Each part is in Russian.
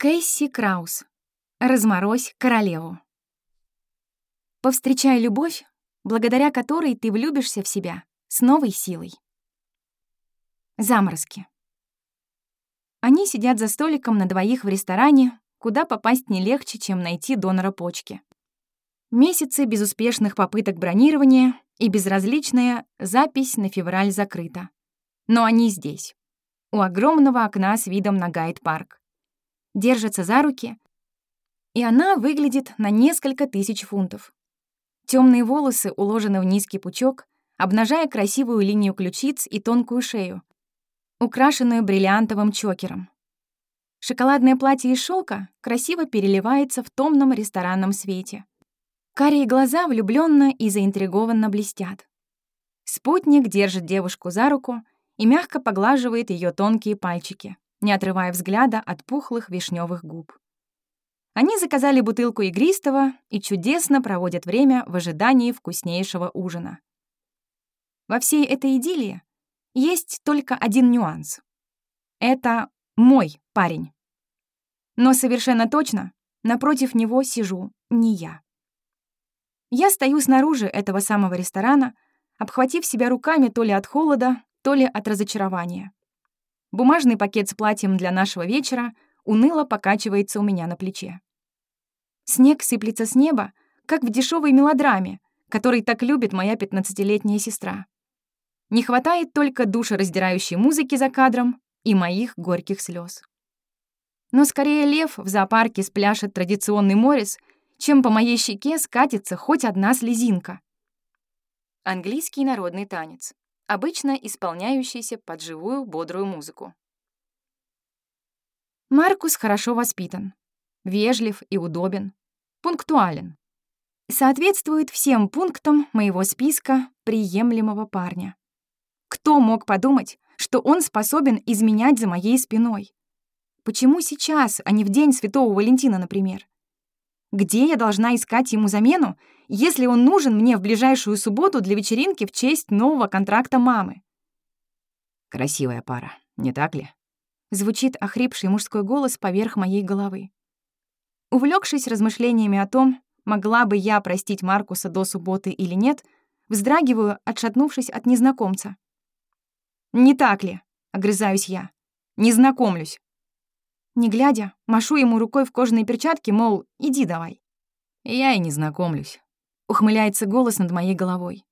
Кэсси Краус. Разморозь королеву. Повстречай любовь, благодаря которой ты влюбишься в себя с новой силой. Заморозки. Они сидят за столиком на двоих в ресторане, куда попасть не легче, чем найти донора почки. Месяцы безуспешных попыток бронирования и безразличная запись на февраль закрыта. Но они здесь, у огромного окна с видом на гайд-парк. Держатся за руки, и она выглядит на несколько тысяч фунтов. Темные волосы уложены в низкий пучок, обнажая красивую линию ключиц и тонкую шею, украшенную бриллиантовым чокером. Шоколадное платье из шелка красиво переливается в томном ресторанном свете. Карие глаза влюбленно и заинтригованно блестят. Спутник держит девушку за руку и мягко поглаживает ее тонкие пальчики, не отрывая взгляда от пухлых вишневых губ. Они заказали бутылку игристого и чудесно проводят время в ожидании вкуснейшего ужина. Во всей этой идиллии есть только один нюанс. Это мой парень. Но совершенно точно напротив него сижу не я. Я стою снаружи этого самого ресторана, обхватив себя руками то ли от холода, то ли от разочарования. Бумажный пакет с платьем для нашего вечера уныло покачивается у меня на плече. Снег сыплется с неба, как в дешевой мелодраме, которой так любит моя пятнадцатилетняя сестра. Не хватает только душераздирающей музыки за кадром и моих горьких слез. Но скорее лев в зоопарке спляшет традиционный морис, чем по моей щеке скатится хоть одна слезинка. Английский народный танец, обычно исполняющийся под живую бодрую музыку. Маркус хорошо воспитан, вежлив и удобен, пунктуален. Соответствует всем пунктам моего списка приемлемого парня. Кто мог подумать, что он способен изменять за моей спиной? Почему сейчас, а не в день Святого Валентина, например? Где я должна искать ему замену, если он нужен мне в ближайшую субботу для вечеринки в честь нового контракта мамы? Красивая пара, не так ли? Звучит охрипший мужской голос поверх моей головы. Увлекшись размышлениями о том, могла бы я простить Маркуса до субботы или нет, вздрагиваю, отшатнувшись от незнакомца. «Не так ли?» — огрызаюсь я. «Не знакомлюсь». Не глядя, машу ему рукой в кожаной перчатке, мол, иди давай. «Я и не знакомлюсь», — ухмыляется голос над моей головой.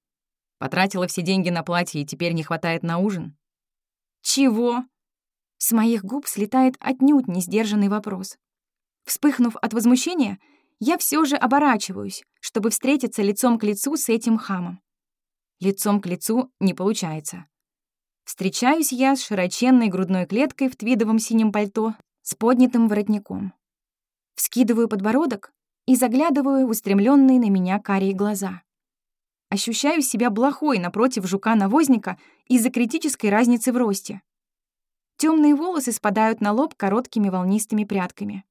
«Потратила все деньги на платье и теперь не хватает на ужин?» «Чего?» С моих губ слетает отнюдь несдержанный вопрос. Вспыхнув от возмущения, я все же оборачиваюсь, чтобы встретиться лицом к лицу с этим хамом. Лицом к лицу не получается. Встречаюсь я с широченной грудной клеткой в твидовом синем пальто с поднятым воротником. Вскидываю подбородок и заглядываю в устремленные на меня карие глаза. Ощущаю себя блохой напротив жука-навозника из-за критической разницы в росте. Темные волосы спадают на лоб короткими волнистыми прядками.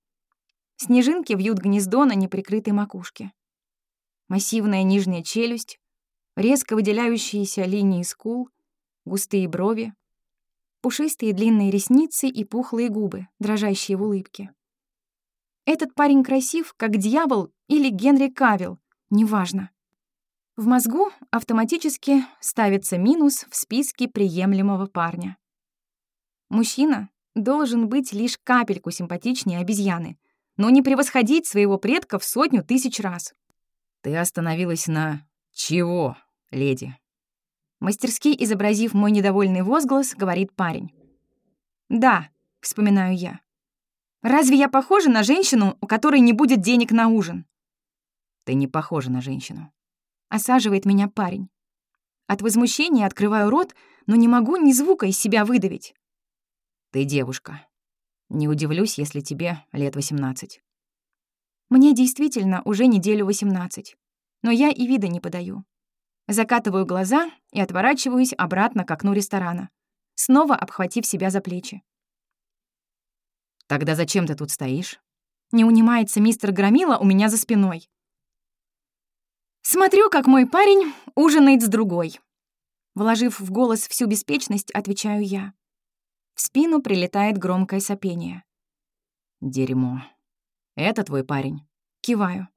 Снежинки вьют гнездо на неприкрытой макушке. Массивная нижняя челюсть, резко выделяющиеся линии скул, густые брови, пушистые длинные ресницы и пухлые губы, дрожащие в улыбке. Этот парень красив, как дьявол или Генри Кавилл, неважно. В мозгу автоматически ставится минус в списке приемлемого парня. Мужчина должен быть лишь капельку симпатичнее обезьяны, но не превосходить своего предка в сотню тысяч раз. «Ты остановилась на чего, леди?» Мастерски изобразив мой недовольный возглас, говорит парень. «Да», — вспоминаю я. «Разве я похожа на женщину, у которой не будет денег на ужин?» «Ты не похожа на женщину», — осаживает меня парень. От возмущения открываю рот, но не могу ни звука из себя выдавить. «Ты девушка. Не удивлюсь, если тебе лет восемнадцать». Мне действительно уже неделю восемнадцать, но я и вида не подаю. Закатываю глаза и отворачиваюсь обратно к окну ресторана, снова обхватив себя за плечи. «Тогда зачем ты тут стоишь?» Не унимается мистер Громила у меня за спиной. Смотрю, как мой парень ужинает с другой. Вложив в голос всю беспечность, отвечаю я. В спину прилетает громкое сопение. Дерьмо. Это твой парень? Киваю.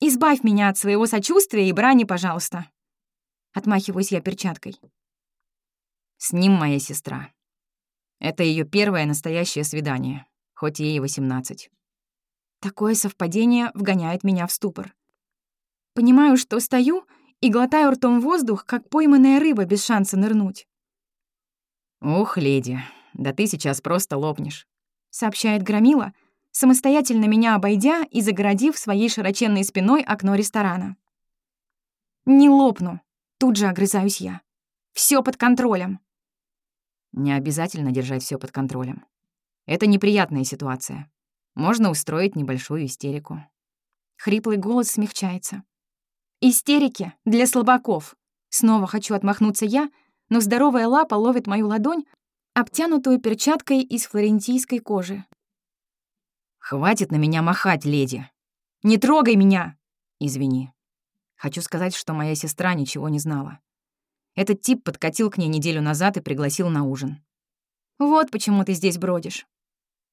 «Избавь меня от своего сочувствия и брани, пожалуйста». Отмахиваюсь я перчаткой. С ним моя сестра. Это ее первое настоящее свидание, хоть ей и 18. Такое совпадение вгоняет меня в ступор. Понимаю, что стою и глотаю ртом воздух, как пойманная рыба без шанса нырнуть. «Ух, леди, да ты сейчас просто лопнешь», — сообщает Громила, самостоятельно меня обойдя и загородив своей широченной спиной окно ресторана. «Не лопну», — тут же огрызаюсь я. Все под контролем». Не обязательно держать все под контролем. Это неприятная ситуация. Можно устроить небольшую истерику. Хриплый голос смягчается. «Истерики для слабаков!» Снова хочу отмахнуться я, но здоровая лапа ловит мою ладонь, обтянутую перчаткой из флорентийской кожи. «Хватит на меня махать, леди!» «Не трогай меня!» «Извини. Хочу сказать, что моя сестра ничего не знала. Этот тип подкатил к ней неделю назад и пригласил на ужин. «Вот почему ты здесь бродишь».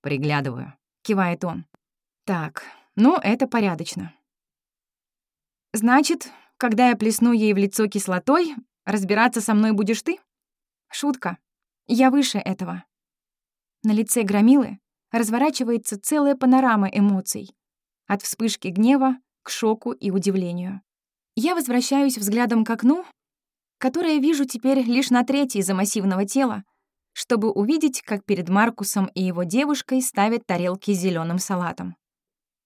«Приглядываю», — кивает он. «Так, ну, это порядочно. Значит, когда я плесну ей в лицо кислотой, разбираться со мной будешь ты? Шутка. Я выше этого». На лице Громилы разворачивается целая панорама эмоций. От вспышки гнева к шоку и удивлению. Я возвращаюсь взглядом к окну, которое вижу теперь лишь на третьей из-за массивного тела, чтобы увидеть, как перед Маркусом и его девушкой ставят тарелки с зеленым салатом.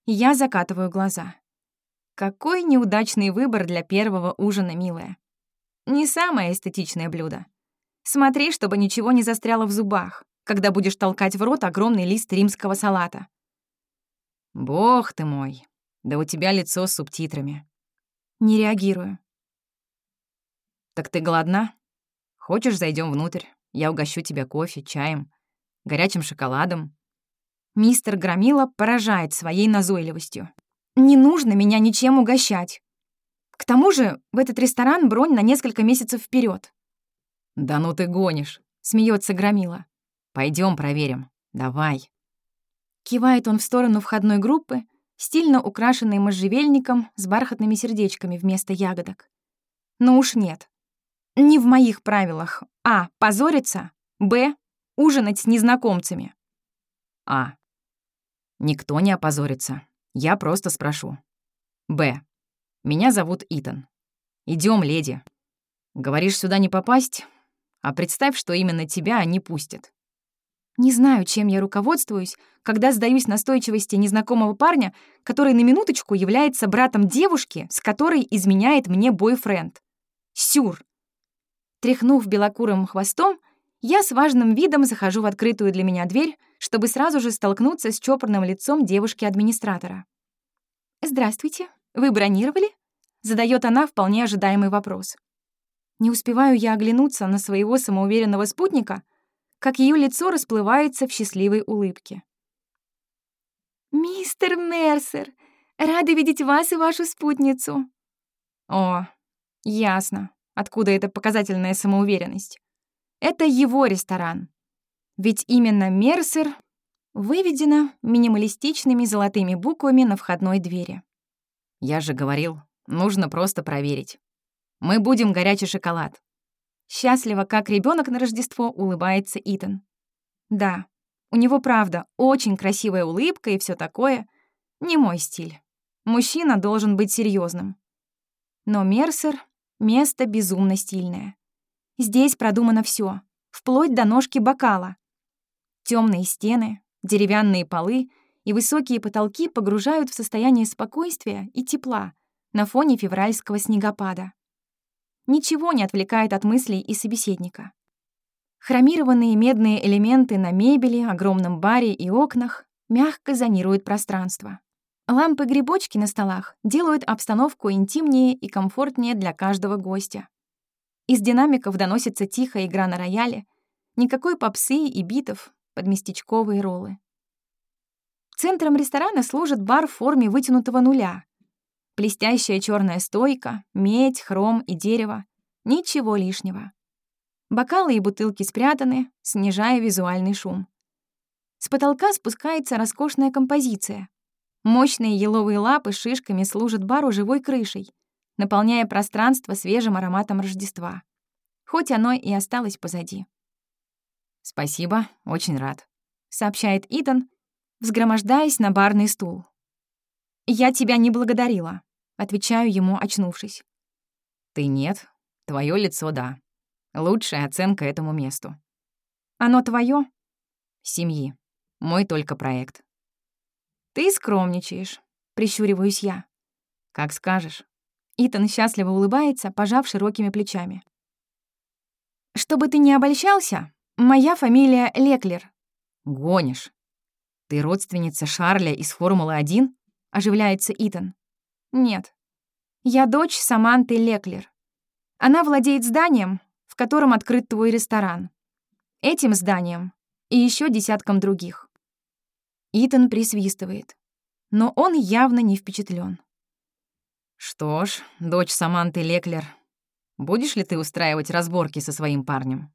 Я закатываю глаза. Какой неудачный выбор для первого ужина, милая. Не самое эстетичное блюдо. Смотри, чтобы ничего не застряло в зубах, когда будешь толкать в рот огромный лист римского салата. Бог ты мой, да у тебя лицо с субтитрами. Не реагирую. Так ты голодна? Хочешь, зайдем внутрь? Я угощу тебя кофе, чаем, горячим шоколадом. Мистер Громила поражает своей назойливостью. Не нужно меня ничем угощать. К тому же в этот ресторан бронь на несколько месяцев вперед. «Да ну ты гонишь!» — смеется Громила. Пойдем проверим. Давай». Кивает он в сторону входной группы, стильно украшенной можжевельником с бархатными сердечками вместо ягодок. Но уж нет. Не в моих правилах. А. Позориться. Б. Ужинать с незнакомцами. А. Никто не опозорится. Я просто спрошу. Б. Меня зовут Итан. Идем, леди. Говоришь, сюда не попасть? А представь, что именно тебя они пустят. Не знаю, чем я руководствуюсь, когда сдаюсь настойчивости незнакомого парня, который на минуточку является братом девушки, с которой изменяет мне бойфренд. Сюр. Тряхнув белокурым хвостом, я с важным видом захожу в открытую для меня дверь, чтобы сразу же столкнуться с чопорным лицом девушки-администратора. «Здравствуйте, вы бронировали?» — задает она вполне ожидаемый вопрос. Не успеваю я оглянуться на своего самоуверенного спутника — как ее лицо расплывается в счастливой улыбке. «Мистер Мерсер, рада видеть вас и вашу спутницу». О, ясно, откуда эта показательная самоуверенность. Это его ресторан. Ведь именно Мерсер выведено минималистичными золотыми буквами на входной двери. Я же говорил, нужно просто проверить. Мы будем горячий шоколад. Счастливо, как ребенок на Рождество, улыбается Итан. Да, у него правда очень красивая улыбка и все такое. Не мой стиль. Мужчина должен быть серьезным. Но Мерсер — место безумно стильное. Здесь продумано все, вплоть до ножки бокала. Темные стены, деревянные полы и высокие потолки погружают в состояние спокойствия и тепла на фоне февральского снегопада. Ничего не отвлекает от мыслей и собеседника. Хромированные медные элементы на мебели, огромном баре и окнах мягко зонируют пространство. Лампы-грибочки на столах делают обстановку интимнее и комфортнее для каждого гостя. Из динамиков доносится тихая игра на рояле, никакой попсы и битов под местечковые роллы. Центром ресторана служит бар в форме вытянутого нуля, Блестящая черная стойка, медь, хром и дерево. Ничего лишнего. Бокалы и бутылки спрятаны, снижая визуальный шум. С потолка спускается роскошная композиция. Мощные еловые лапы шишками служат бару живой крышей, наполняя пространство свежим ароматом Рождества. Хоть оно и осталось позади. «Спасибо, очень рад», — сообщает Итан, взгромождаясь на барный стул. «Я тебя не благодарила», — отвечаю ему, очнувшись. «Ты нет, твое лицо — да. Лучшая оценка этому месту». «Оно твое? «Семьи. Мой только проект». «Ты скромничаешь», — прищуриваюсь я. «Как скажешь». Итан счастливо улыбается, пожав широкими плечами. «Чтобы ты не обольщался, моя фамилия Леклер». «Гонишь. Ты родственница Шарля из Формулы-1?» — оживляется Итан. «Нет. Я дочь Саманты Леклер. Она владеет зданием, в котором открыт твой ресторан. Этим зданием и еще десятком других. Итан присвистывает. Но он явно не впечатлен. «Что ж, дочь Саманты Леклер, будешь ли ты устраивать разборки со своим парнем?»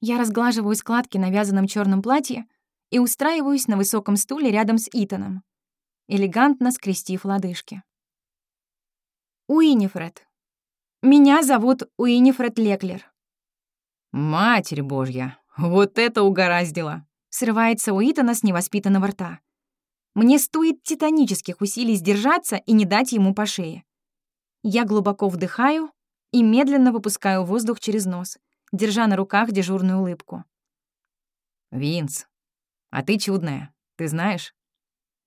Я разглаживаю складки на вязаном черном платье и устраиваюсь на высоком стуле рядом с Итаном, элегантно скрестив лодыжки. Уинифред. Меня зовут Уинифред Леклер. «Матерь Божья, вот это угораздило!» Срывается у Итана с невоспитанного рта. Мне стоит титанических усилий сдержаться и не дать ему по шее. Я глубоко вдыхаю и медленно выпускаю воздух через нос, держа на руках дежурную улыбку. «Винс, а ты чудная, ты знаешь?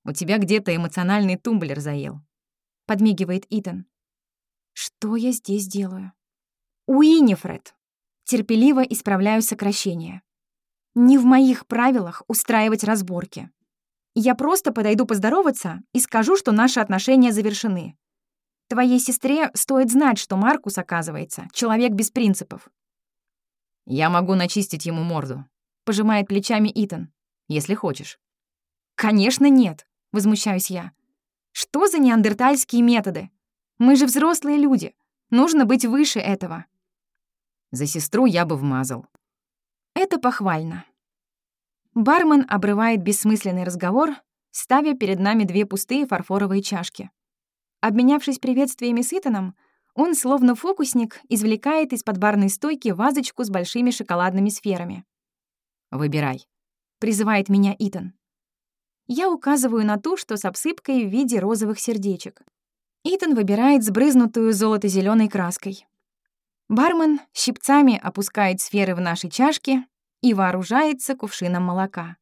У тебя где-то эмоциональный тумблер заел», — подмигивает Итан. «Что я здесь делаю?» «Уинифред!» Терпеливо исправляю сокращение. Не в моих правилах устраивать разборки. Я просто подойду поздороваться и скажу, что наши отношения завершены. Твоей сестре стоит знать, что Маркус, оказывается, человек без принципов. «Я могу начистить ему морду», — пожимает плечами Итан. «Если хочешь». «Конечно нет», — возмущаюсь я. «Что за неандертальские методы? Мы же взрослые люди. Нужно быть выше этого». «За сестру я бы вмазал», это похвально. Бармен обрывает бессмысленный разговор, ставя перед нами две пустые фарфоровые чашки. Обменявшись приветствиями с Итаном, он, словно фокусник, извлекает из-под барной стойки вазочку с большими шоколадными сферами. «Выбирай», — призывает меня Итан. Я указываю на ту, что с обсыпкой в виде розовых сердечек. Итан выбирает сбрызнутую золото зеленой краской. Бармен щипцами опускает сферы в наши чашки и вооружается кувшином молока.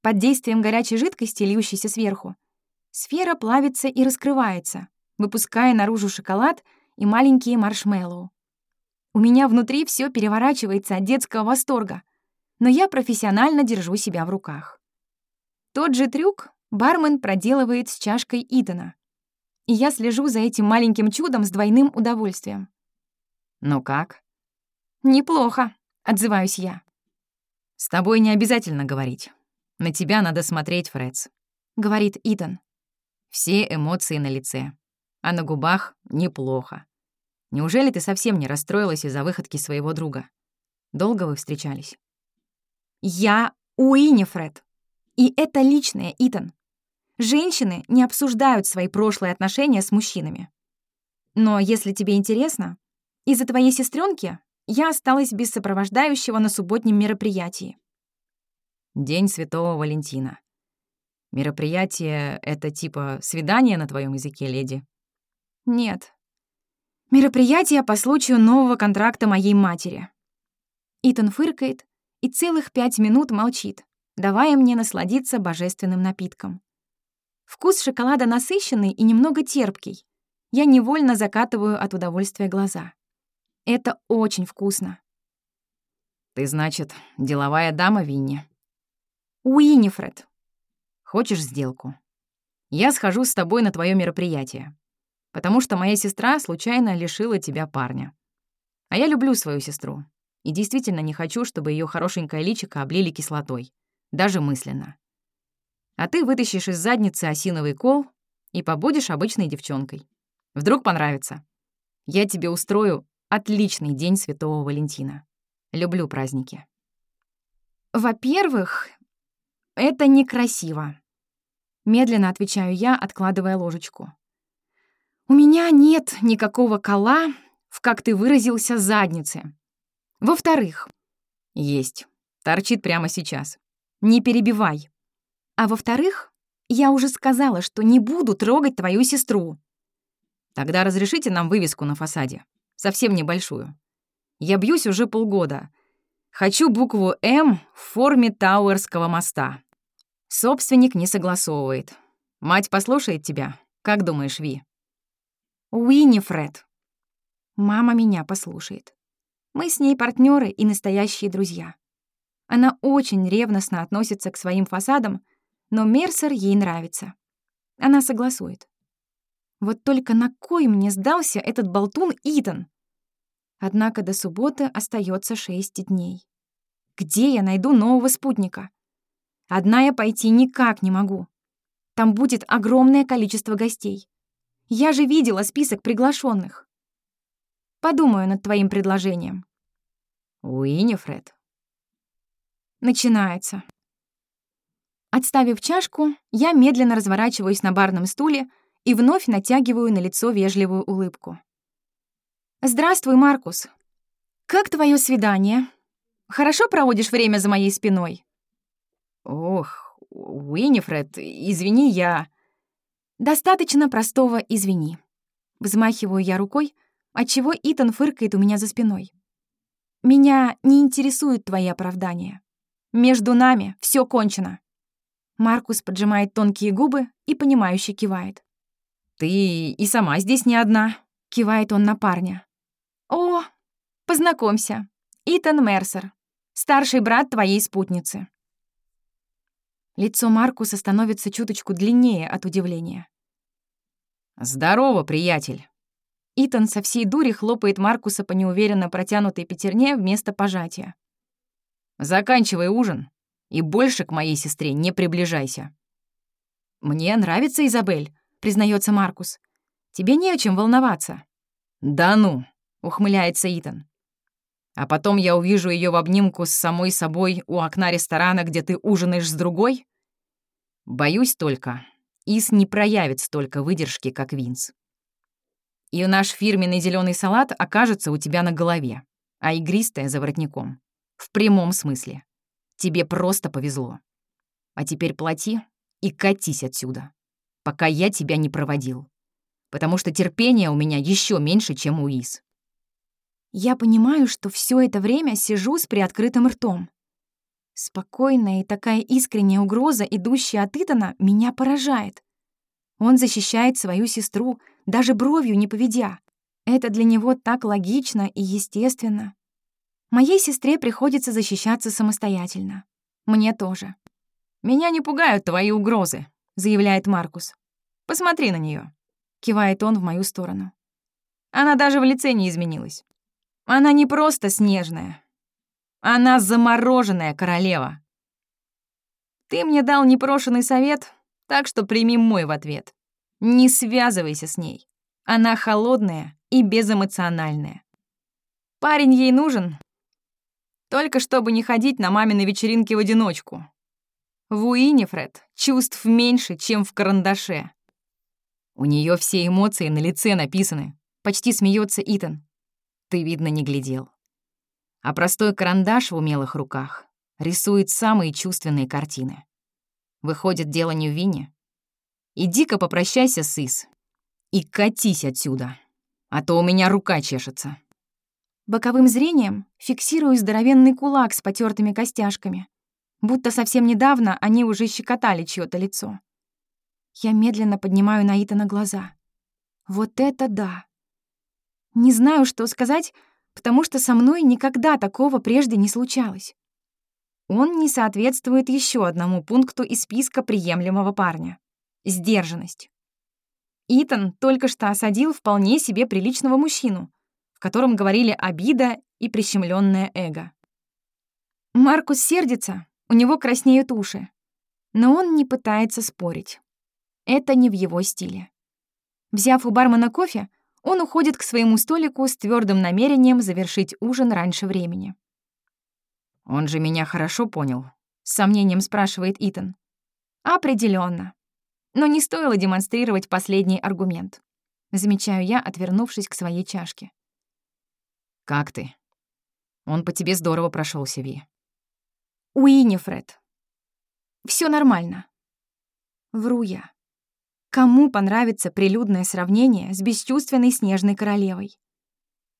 Под действием горячей жидкости, льющейся сверху, сфера плавится и раскрывается, выпуская наружу шоколад и маленькие маршмеллоу. У меня внутри все переворачивается от детского восторга, но я профессионально держу себя в руках. Тот же трюк бармен проделывает с чашкой Итана. И я слежу за этим маленьким чудом с двойным удовольствием. «Ну как?» «Неплохо», — отзываюсь я. «С тобой не обязательно говорить. На тебя надо смотреть, Фредс», — говорит Итан. «Все эмоции на лице, а на губах неплохо. Неужели ты совсем не расстроилась из-за выходки своего друга? Долго вы встречались?» «Я Уинифред. И это личное, Итан. Женщины не обсуждают свои прошлые отношения с мужчинами. Но если тебе интересно, из-за твоей сестренки я осталась без сопровождающего на субботнем мероприятии. День Святого Валентина. Мероприятие — это типа свидание на твоем языке, леди? Нет. Мероприятие по случаю нового контракта моей матери. Итан фыркает и целых пять минут молчит, давая мне насладиться божественным напитком. Вкус шоколада насыщенный и немного терпкий. Я невольно закатываю от удовольствия глаза. Это очень вкусно. Ты, значит, деловая дама, Винни? Уинифред. Хочешь сделку? Я схожу с тобой на твое мероприятие, потому что моя сестра случайно лишила тебя парня. А я люблю свою сестру и действительно не хочу, чтобы ее хорошенькое личико облили кислотой, даже мысленно. А ты вытащишь из задницы осиновый кол и побудешь обычной девчонкой. Вдруг понравится. Я тебе устрою Отличный день Святого Валентина. Люблю праздники. Во-первых, это некрасиво. Медленно отвечаю я, откладывая ложечку. У меня нет никакого кола в, как ты выразился, заднице. Во-вторых... Есть. Торчит прямо сейчас. Не перебивай. А во-вторых, я уже сказала, что не буду трогать твою сестру. Тогда разрешите нам вывеску на фасаде. Совсем небольшую. Я бьюсь уже полгода. Хочу букву «М» в форме Тауэрского моста. Собственник не согласовывает. Мать послушает тебя. Как думаешь, Ви? Уиннифред. Мама меня послушает. Мы с ней партнеры и настоящие друзья. Она очень ревностно относится к своим фасадам, но Мерсер ей нравится. Она согласует. Вот только на кой мне сдался этот болтун Итан? Однако до субботы остается шесть дней. Где я найду нового спутника? Одна я пойти никак не могу. Там будет огромное количество гостей. Я же видела список приглашенных. Подумаю над твоим предложением. Уинифред. Начинается. Отставив чашку, я медленно разворачиваюсь на барном стуле и вновь натягиваю на лицо вежливую улыбку. «Здравствуй, Маркус. Как твое свидание? Хорошо проводишь время за моей спиной?» «Ох, Уинифред, извини, я...» «Достаточно простого «извини». Взмахиваю я рукой, отчего Итан фыркает у меня за спиной. «Меня не интересуют твои оправдания. Между нами все кончено». Маркус поджимает тонкие губы и понимающе кивает. «Ты и сама здесь не одна», — кивает он на парня. «О, познакомься, Итан Мерсер, старший брат твоей спутницы». Лицо Маркуса становится чуточку длиннее от удивления. «Здорово, приятель!» Итан со всей дури хлопает Маркуса по неуверенно протянутой пятерне вместо пожатия. «Заканчивай ужин и больше к моей сестре не приближайся». «Мне нравится Изабель», — признается Маркус. «Тебе не о чем волноваться». «Да ну!» — ухмыляется Итан. А потом я увижу ее в обнимку с самой собой у окна ресторана, где ты ужинаешь с другой? Боюсь только, Ис не проявит столько выдержки, как Винс. И наш фирменный зеленый салат окажется у тебя на голове, а игристая за воротником. В прямом смысле. Тебе просто повезло. А теперь плати и катись отсюда, пока я тебя не проводил. Потому что терпения у меня еще меньше, чем у Ис. Я понимаю, что все это время сижу с приоткрытым ртом. Спокойная и такая искренняя угроза, идущая от Итана, меня поражает. Он защищает свою сестру, даже бровью не поведя. Это для него так логично и естественно. Моей сестре приходится защищаться самостоятельно. Мне тоже. «Меня не пугают твои угрозы», — заявляет Маркус. «Посмотри на нее, кивает он в мою сторону. Она даже в лице не изменилась. Она не просто снежная. Она замороженная королева. Ты мне дал непрошенный совет, так что прими мой в ответ. Не связывайся с ней. Она холодная и безэмоциональная. Парень ей нужен, только чтобы не ходить на маминой вечеринке в одиночку. В Уинифред чувств меньше, чем в карандаше. У нее все эмоции на лице написаны. Почти смеется Итан ты, видно, не глядел. А простой карандаш в умелых руках рисует самые чувственные картины. Выходит, дело не в вине. Иди-ка попрощайся с Ис и катись отсюда, а то у меня рука чешется. Боковым зрением фиксирую здоровенный кулак с потертыми костяшками, будто совсем недавно они уже щекотали чьё-то лицо. Я медленно поднимаю на Итана глаза. Вот это да! Не знаю, что сказать, потому что со мной никогда такого прежде не случалось. Он не соответствует еще одному пункту из списка приемлемого парня — сдержанность. Итан только что осадил вполне себе приличного мужчину, в котором говорили обида и прищемленное эго. Маркус сердится, у него краснеют уши, но он не пытается спорить. Это не в его стиле. Взяв у бармена кофе, он уходит к своему столику с твердым намерением завершить ужин раньше времени. «Он же меня хорошо понял», С сомнением спрашивает Итан. Определенно. Но не стоило демонстрировать последний аргумент. Замечаю я, отвернувшись к своей чашке. «Как ты?» «Он по тебе здорово прошелся, Ви». «Уиннифред». Все нормально». Вру я. Кому понравится прилюдное сравнение с бесчувственной снежной королевой?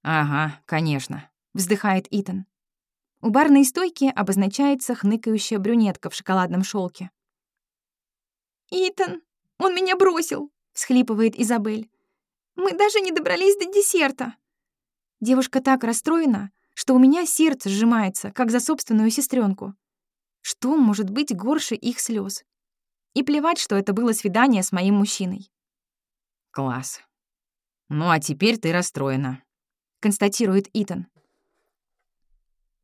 «Ага, конечно», — вздыхает Итан. У барной стойки обозначается хныкающая брюнетка в шоколадном шелке. «Итан, он меня бросил!» — всхлипывает Изабель. «Мы даже не добрались до десерта!» Девушка так расстроена, что у меня сердце сжимается, как за собственную сестренку. Что может быть горше их слез? И плевать, что это было свидание с моим мужчиной. «Класс. Ну а теперь ты расстроена», — констатирует Итан.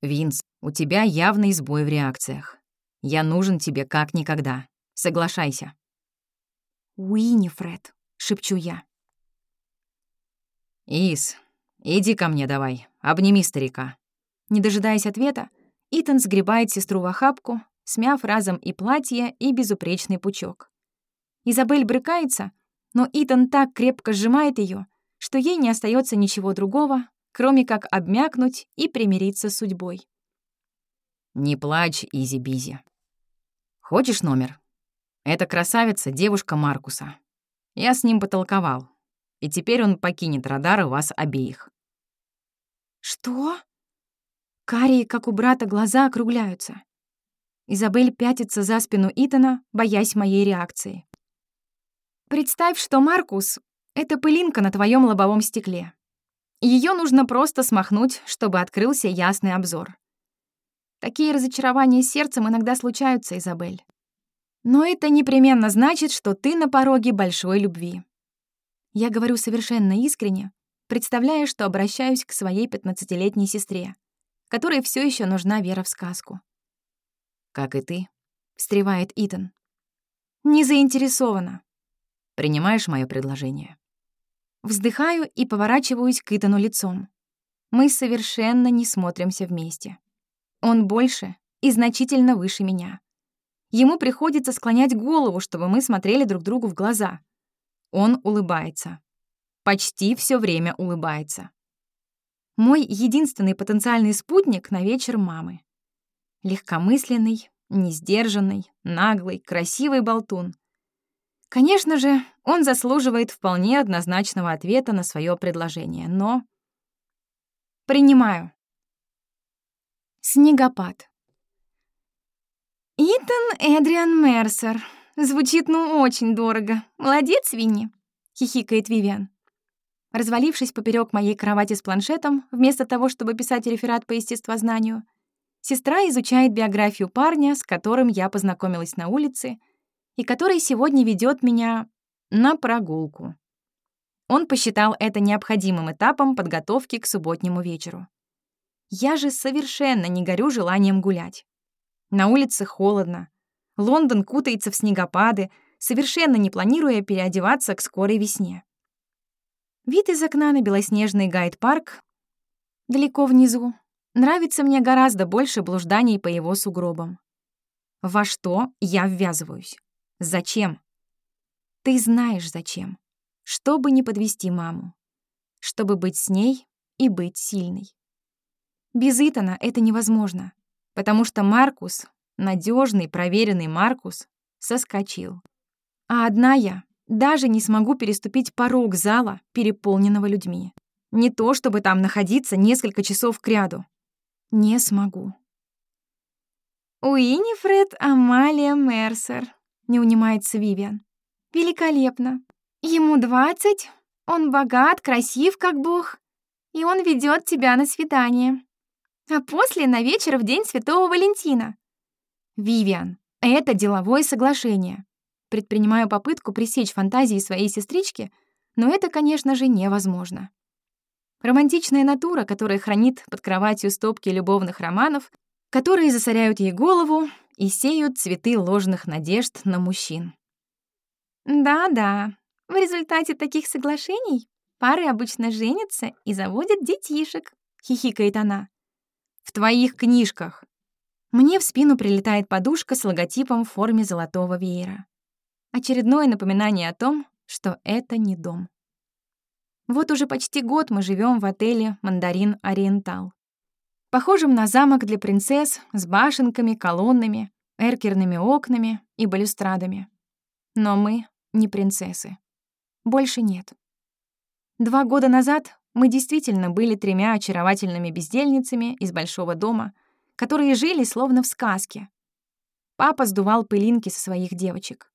«Винс, у тебя явный сбой в реакциях. Я нужен тебе как никогда. Соглашайся». «Уиннифред», — шепчу я. «Ис, иди ко мне давай, обними старика». Не дожидаясь ответа, Итан сгребает сестру в охапку, смяв разом и платье, и безупречный пучок. Изабель брыкается, но Итан так крепко сжимает ее, что ей не остается ничего другого, кроме как обмякнуть и примириться с судьбой. «Не плачь, Изи-Бизи. Хочешь номер? Эта красавица — девушка Маркуса. Я с ним потолковал, и теперь он покинет радары вас обеих». «Что?» Карие, как у брата, глаза округляются. Изабель пятится за спину Итана, боясь моей реакции. «Представь, что Маркус — это пылинка на твоем лобовом стекле. Ее нужно просто смахнуть, чтобы открылся ясный обзор. Такие разочарования сердцем иногда случаются, Изабель. Но это непременно значит, что ты на пороге большой любви. Я говорю совершенно искренне, представляя, что обращаюсь к своей пятнадцатилетней сестре, которой все еще нужна вера в сказку. «Как и ты», — встревает Итан. «Не заинтересована». «Принимаешь мое предложение?» Вздыхаю и поворачиваюсь к Итану лицом. Мы совершенно не смотримся вместе. Он больше и значительно выше меня. Ему приходится склонять голову, чтобы мы смотрели друг другу в глаза. Он улыбается. Почти все время улыбается. Мой единственный потенциальный спутник на вечер мамы. Легкомысленный, несдержанный, наглый, красивый болтун. Конечно же, он заслуживает вполне однозначного ответа на свое предложение, но... Принимаю. Снегопад. «Итан Эдриан Мерсер. Звучит ну очень дорого. Молодец, Винни», — хихикает Вивиан. Развалившись поперек моей кровати с планшетом, вместо того, чтобы писать реферат по естествознанию, Сестра изучает биографию парня, с которым я познакомилась на улице, и который сегодня ведет меня на прогулку. Он посчитал это необходимым этапом подготовки к субботнему вечеру. Я же совершенно не горю желанием гулять. На улице холодно. Лондон кутается в снегопады, совершенно не планируя переодеваться к скорой весне. Вид из окна на белоснежный гайд-парк далеко внизу Нравится мне гораздо больше блужданий по его сугробам. Во что я ввязываюсь? Зачем? Ты знаешь, зачем. Чтобы не подвести маму. Чтобы быть с ней и быть сильной. Без Итана это невозможно, потому что Маркус, надежный, проверенный Маркус, соскочил. А одна я даже не смогу переступить порог зала, переполненного людьми. Не то, чтобы там находиться несколько часов кряду. Не смогу. «Уиннифред Амалия Мерсер», — не унимается Вивиан. «Великолепно. Ему двадцать, он богат, красив, как бог, и он ведет тебя на свидание. А после — на вечер в день Святого Валентина». «Вивиан, это деловое соглашение». Предпринимаю попытку пресечь фантазии своей сестрички, но это, конечно же, невозможно. Романтичная натура, которая хранит под кроватью стопки любовных романов, которые засоряют ей голову и сеют цветы ложных надежд на мужчин. Да-да, в результате таких соглашений пары обычно женятся и заводят детишек, хихикает она. В твоих книжках. Мне в спину прилетает подушка с логотипом в форме золотого веера. Очередное напоминание о том, что это не дом. Вот уже почти год мы живем в отеле «Мандарин Ориентал». Похожем на замок для принцесс с башенками, колоннами, эркерными окнами и балюстрадами. Но мы не принцессы. Больше нет. Два года назад мы действительно были тремя очаровательными бездельницами из большого дома, которые жили словно в сказке. Папа сдувал пылинки со своих девочек.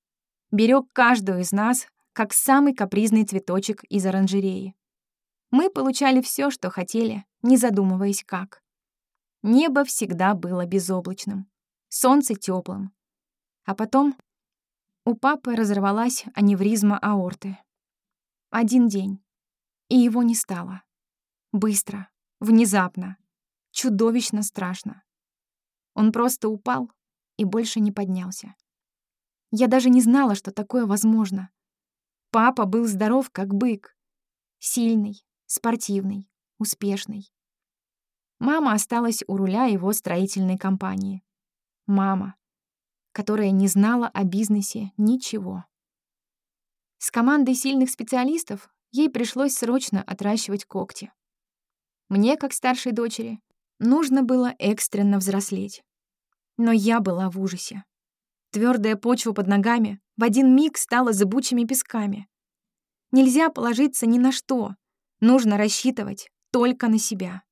Берег каждую из нас, как самый капризный цветочек из оранжереи. Мы получали все, что хотели, не задумываясь как. Небо всегда было безоблачным, солнце теплым. А потом у папы разорвалась аневризма аорты. Один день, и его не стало. Быстро, внезапно, чудовищно страшно. Он просто упал и больше не поднялся. Я даже не знала, что такое возможно. Папа был здоров, как бык. Сильный, спортивный, успешный. Мама осталась у руля его строительной компании. Мама, которая не знала о бизнесе ничего. С командой сильных специалистов ей пришлось срочно отращивать когти. Мне, как старшей дочери, нужно было экстренно взрослеть. Но я была в ужасе. Твердая почва под ногами в один миг стала зыбучими песками. Нельзя положиться ни на что. Нужно рассчитывать только на себя.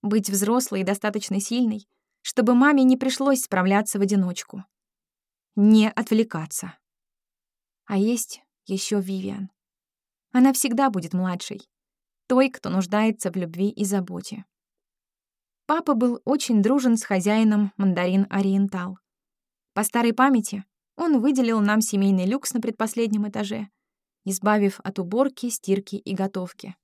Быть взрослой и достаточно сильной, чтобы маме не пришлось справляться в одиночку. Не отвлекаться. А есть еще Вивиан. Она всегда будет младшей. Той, кто нуждается в любви и заботе. Папа был очень дружен с хозяином мандарин Ориентал. По старой памяти он выделил нам семейный люкс на предпоследнем этаже, избавив от уборки, стирки и готовки.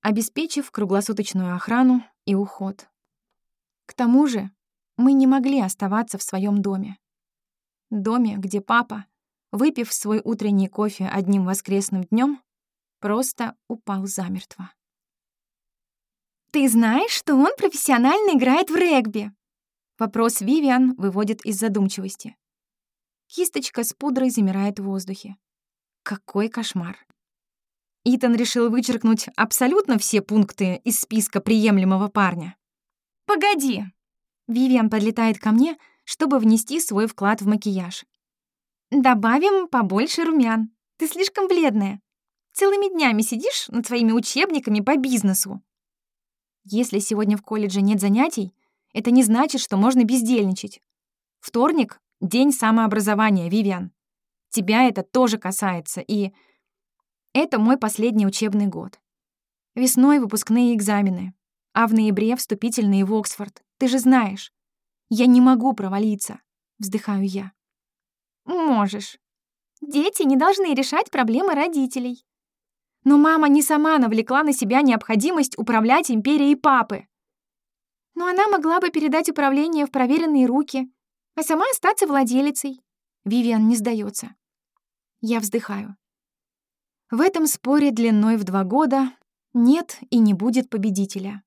Обеспечив круглосуточную охрану и уход. К тому же мы не могли оставаться в своем доме. Доме, где папа, выпив свой утренний кофе одним воскресным днем, просто упал замертво. «Ты знаешь, что он профессионально играет в регби?» Вопрос Вивиан выводит из задумчивости. Кисточка с пудрой замирает в воздухе. Какой кошмар. Итан решил вычеркнуть абсолютно все пункты из списка приемлемого парня. «Погоди!» Вивиан подлетает ко мне, чтобы внести свой вклад в макияж. «Добавим побольше румян. Ты слишком бледная. Целыми днями сидишь над своими учебниками по бизнесу». Если сегодня в колледже нет занятий, это не значит, что можно бездельничать. Вторник — день самообразования, Вивиан. Тебя это тоже касается, и... Это мой последний учебный год. Весной выпускные экзамены, а в ноябре вступительные в Оксфорд. Ты же знаешь. Я не могу провалиться, вздыхаю я. Можешь. Дети не должны решать проблемы родителей. Но мама не сама навлекла на себя необходимость управлять империей папы. Но она могла бы передать управление в проверенные руки, а сама остаться владелицей. Вивиан не сдается. Я вздыхаю. В этом споре длиной в два года нет и не будет победителя.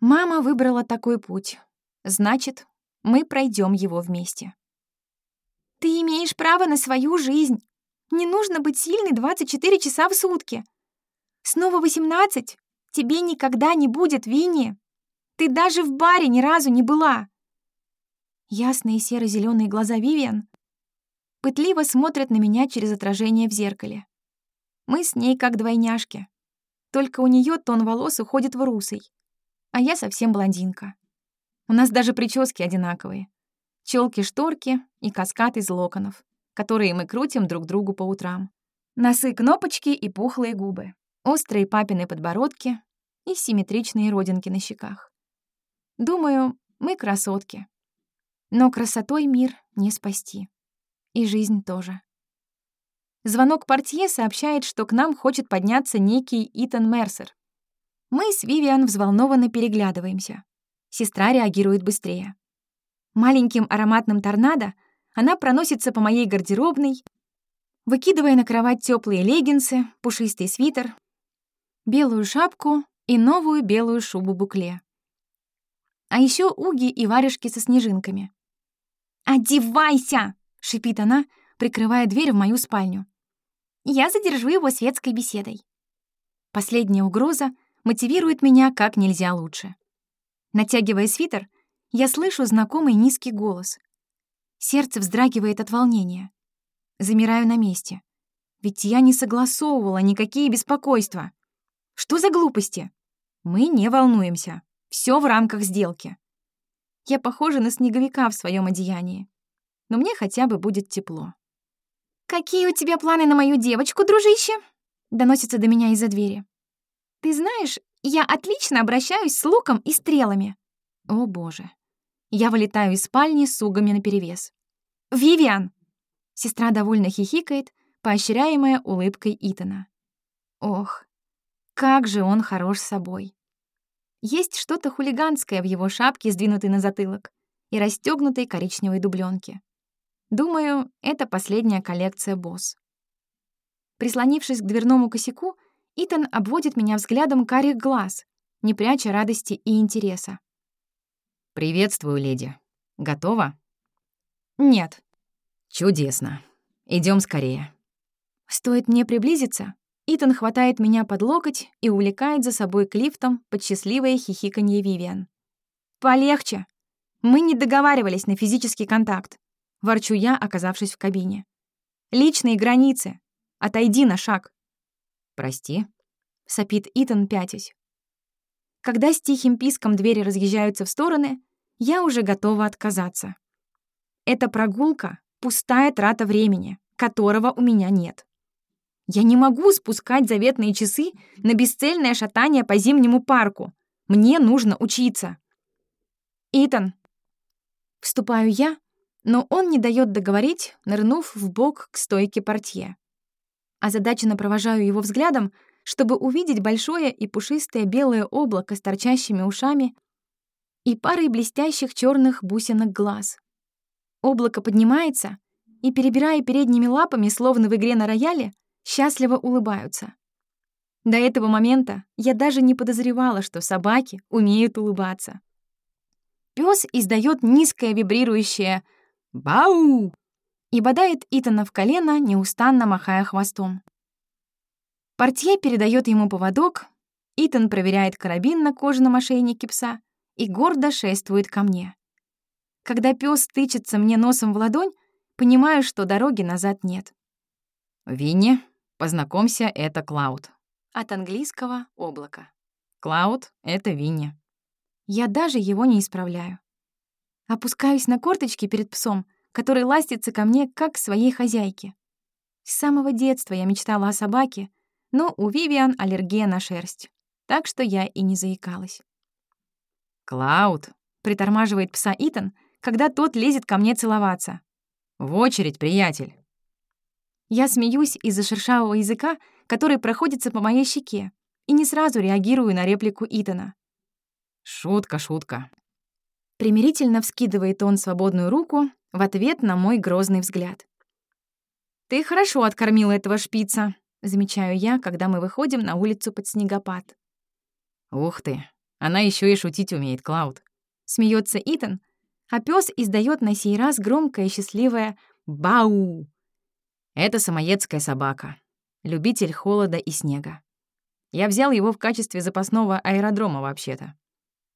Мама выбрала такой путь. Значит, мы пройдем его вместе. Ты имеешь право на свою жизнь. Не нужно быть сильной 24 часа в сутки. Снова 18. Тебе никогда не будет, Винни. Ты даже в баре ни разу не была!» Ясные серо зеленые глаза Вивиан пытливо смотрят на меня через отражение в зеркале. Мы с ней как двойняшки. Только у нее тон волос уходит в русый, а я совсем блондинка. У нас даже прически одинаковые. Челки-шторки и каскад из локонов, которые мы крутим друг другу по утрам. Носы-кнопочки и пухлые губы. Острые папины подбородки и симметричные родинки на щеках. Думаю, мы красотки. Но красотой мир не спасти. И жизнь тоже. Звонок портье сообщает, что к нам хочет подняться некий Итан Мерсер. Мы с Вивиан взволнованно переглядываемся. Сестра реагирует быстрее. Маленьким ароматным торнадо она проносится по моей гардеробной, выкидывая на кровать теплые леггинсы, пушистый свитер, белую шапку и новую белую шубу-букле. А еще уги и варежки со снежинками. «Одевайся!» — шипит она, прикрывая дверь в мою спальню. «Я задержу его светской беседой». Последняя угроза мотивирует меня как нельзя лучше. Натягивая свитер, я слышу знакомый низкий голос. Сердце вздрагивает от волнения. Замираю на месте. Ведь я не согласовывала никакие беспокойства. Что за глупости? Мы не волнуемся. Все в рамках сделки. Я похожа на снеговика в своем одеянии. Но мне хотя бы будет тепло. «Какие у тебя планы на мою девочку, дружище?» Доносится до меня из-за двери. «Ты знаешь, я отлично обращаюсь с луком и стрелами». О, боже. Я вылетаю из спальни с сугами наперевес. «Вивиан!» Сестра довольно хихикает, поощряемая улыбкой Итана. Ох, как же он хорош собой. Есть что-то хулиганское в его шапке, сдвинутой на затылок, и расстёгнутой коричневой дубленке. Думаю, это последняя коллекция «Босс». Прислонившись к дверному косяку, Итан обводит меня взглядом карих глаз, не пряча радости и интереса. «Приветствую, леди. Готова?» «Нет». «Чудесно. Идем скорее». Стоит мне приблизиться, Итан хватает меня под локоть и увлекает за собой к лифтам под счастливое хихиканье Вивиан. «Полегче. Мы не договаривались на физический контакт», — ворчу я, оказавшись в кабине. «Личные границы. Отойди на шаг». «Прости», — сопит Итан, пятясь. Когда с тихим писком двери разъезжаются в стороны, я уже готова отказаться. Эта прогулка — пустая трата времени, которого у меня нет. Я не могу спускать заветные часы на бесцельное шатание по зимнему парку. Мне нужно учиться. Итан. Вступаю я, но он не дает договорить, нырнув в бок к стойке портье. Озадаченно провожаю его взглядом, чтобы увидеть большое и пушистое белое облако с торчащими ушами и парой блестящих черных бусинок глаз. Облако поднимается и, перебирая передними лапами, словно в игре на рояле, счастливо улыбаются. До этого момента я даже не подозревала, что собаки умеют улыбаться. Пёс издает низкое вибрирующее «Бау!» и бодает Итана в колено, неустанно махая хвостом. Портье передает ему поводок, Итан проверяет карабин на кожаном ошейнике пса и гордо шествует ко мне. Когда пес тычется мне носом в ладонь, понимаю, что дороги назад нет. «Винни, Познакомься, это Клауд. От английского «облако». Клауд — это Винни. Я даже его не исправляю. Опускаюсь на корточки перед псом, который ластится ко мне, как к своей хозяйке. С самого детства я мечтала о собаке, но у Вивиан аллергия на шерсть, так что я и не заикалась. «Клауд», — притормаживает пса Итан, когда тот лезет ко мне целоваться. «В очередь, приятель». Я смеюсь из-за шершавого языка, который проходится по моей щеке, и не сразу реагирую на реплику Итана. «Шутка, шутка». Примирительно вскидывает он свободную руку в ответ на мой грозный взгляд. «Ты хорошо откормила этого шпица», — замечаю я, когда мы выходим на улицу под снегопад. «Ух ты, она еще и шутить умеет, Клауд», — смеется Итан, а пес издает на сей раз громкое счастливое «Бау!» Это самоедская собака, любитель холода и снега. Я взял его в качестве запасного аэродрома вообще-то.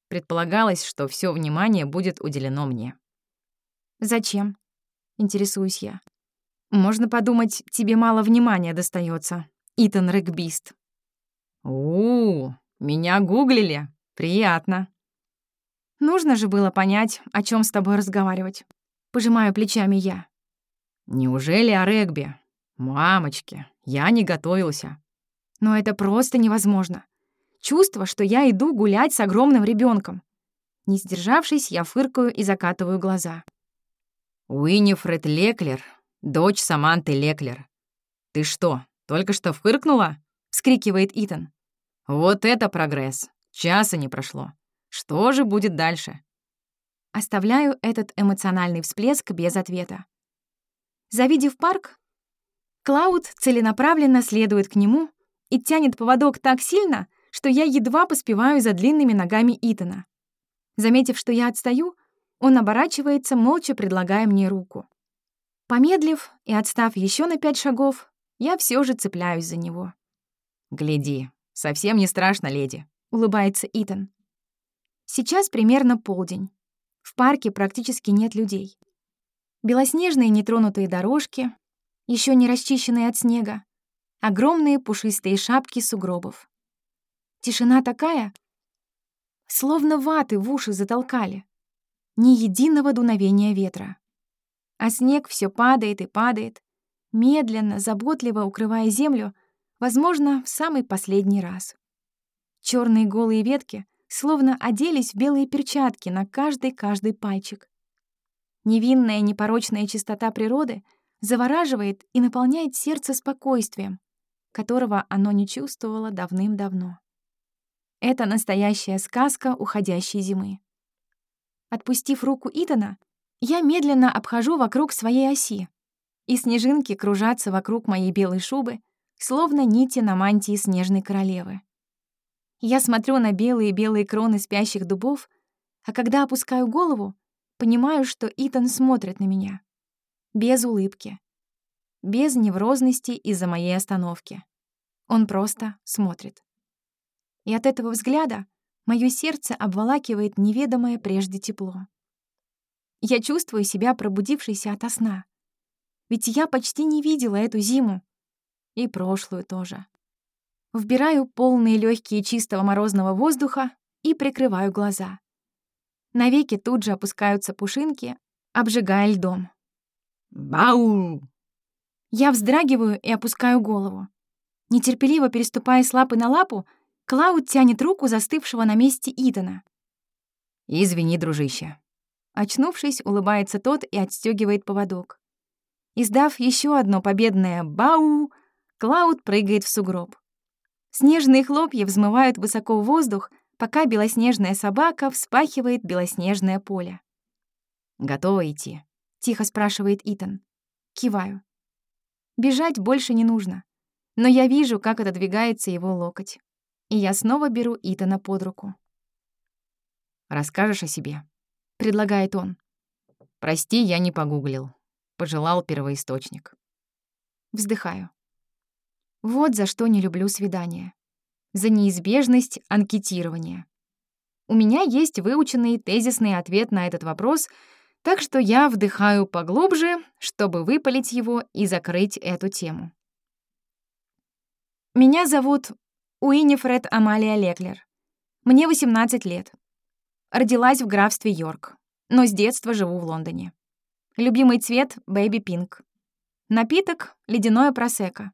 Предполагалось, что все внимание будет уделено мне. «Зачем?» — интересуюсь я. «Можно подумать, тебе мало внимания достается, Итан Рэгбист». у, -у меня гуглили. Приятно». «Нужно же было понять, о чем с тобой разговаривать». Пожимаю плечами я. Неужели о регби? Мамочки, я не готовился. Но это просто невозможно. Чувство, что я иду гулять с огромным ребенком. Не сдержавшись, я фыркаю и закатываю глаза. Уинифред Леклер, дочь Саманты Леклер. Ты что, только что фыркнула? вскрикивает Итан. Вот это прогресс. Часа не прошло. Что же будет дальше? Оставляю этот эмоциональный всплеск без ответа. Завидев парк, Клауд целенаправленно следует к нему и тянет поводок так сильно, что я едва поспеваю за длинными ногами Итана. Заметив, что я отстаю, он оборачивается, молча предлагая мне руку. Помедлив и отстав еще на пять шагов, я все же цепляюсь за него. «Гляди, совсем не страшно, леди», — улыбается Итан. Сейчас примерно полдень. В парке практически нет людей. Белоснежные нетронутые дорожки, еще не расчищенные от снега, огромные пушистые шапки сугробов. Тишина такая, словно ваты в уши затолкали. Ни единого дуновения ветра. А снег все падает и падает, медленно, заботливо укрывая землю, возможно, в самый последний раз. Черные голые ветки словно оделись в белые перчатки на каждый-каждый пальчик. Невинная непорочная чистота природы завораживает и наполняет сердце спокойствием, которого оно не чувствовало давным-давно. Это настоящая сказка уходящей зимы. Отпустив руку Итана, я медленно обхожу вокруг своей оси, и снежинки кружатся вокруг моей белой шубы, словно нити на мантии снежной королевы. Я смотрю на белые-белые кроны спящих дубов, а когда опускаю голову, понимаю, что Итан смотрит на меня. Без улыбки. Без неврозности из-за моей остановки. Он просто смотрит и от этого взгляда мое сердце обволакивает неведомое прежде тепло. Я чувствую себя пробудившейся ото сна. Ведь я почти не видела эту зиму. И прошлую тоже. Вбираю полные легкие чистого морозного воздуха и прикрываю глаза. Навеки тут же опускаются пушинки, обжигая льдом. «Бау!» Я вздрагиваю и опускаю голову. Нетерпеливо переступая с лапы на лапу, Клауд тянет руку застывшего на месте Итана. «Извини, дружище». Очнувшись, улыбается тот и отстегивает поводок. Издав еще одно победное «бау», Клауд прыгает в сугроб. Снежные хлопья взмывают высоко в воздух, пока белоснежная собака вспахивает белоснежное поле. «Готова идти?» — тихо спрашивает Итан. Киваю. Бежать больше не нужно, но я вижу, как отодвигается его локоть и я снова беру Итана под руку. «Расскажешь о себе?» — предлагает он. «Прости, я не погуглил», — пожелал первоисточник. Вздыхаю. Вот за что не люблю свидания. За неизбежность анкетирования. У меня есть выученный тезисный ответ на этот вопрос, так что я вдыхаю поглубже, чтобы выпалить его и закрыть эту тему. Меня зовут Уинифред Амалия Леклер. Мне 18 лет. Родилась в графстве Йорк, но с детства живу в Лондоне. Любимый цвет — бэйби пинк. Напиток — ледяное просека.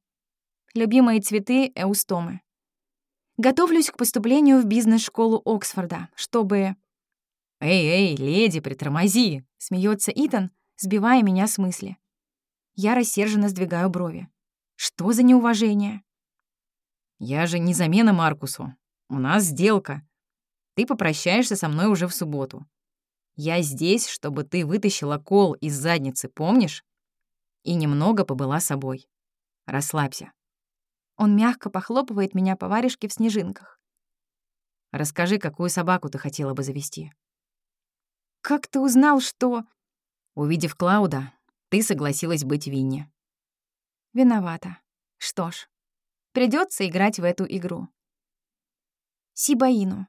Любимые цветы — эустомы. Готовлюсь к поступлению в бизнес-школу Оксфорда, чтобы... «Эй, эй, леди, притормози!» — смеется Итан, сбивая меня с мысли. Я рассерженно сдвигаю брови. Что за неуважение? Я же не замена Маркусу. У нас сделка. Ты попрощаешься со мной уже в субботу. Я здесь, чтобы ты вытащила кол из задницы, помнишь? И немного побыла собой. Расслабься. Он мягко похлопывает меня по варежке в снежинках. Расскажи, какую собаку ты хотела бы завести. Как ты узнал, что... Увидев Клауда, ты согласилась быть Винни. Виновата. Что ж, Придется играть в эту игру. Сибаину.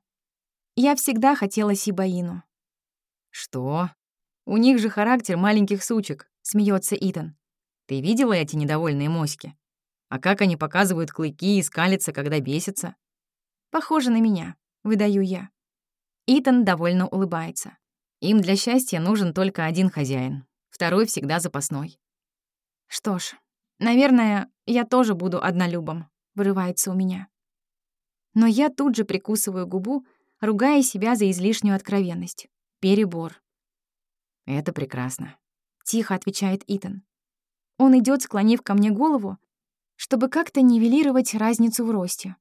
Я всегда хотела Сибаину. Что? У них же характер маленьких сучек, смеется Итан. Ты видела эти недовольные моськи? А как они показывают клыки и скалятся, когда бесятся? Похоже на меня, выдаю я. Итан довольно улыбается. Им для счастья нужен только один хозяин, второй всегда запасной. Что ж, наверное, я тоже буду однолюбом вырывается у меня. Но я тут же прикусываю губу, ругая себя за излишнюю откровенность. Перебор. «Это прекрасно», — тихо отвечает Итан. Он идет, склонив ко мне голову, чтобы как-то нивелировать разницу в росте.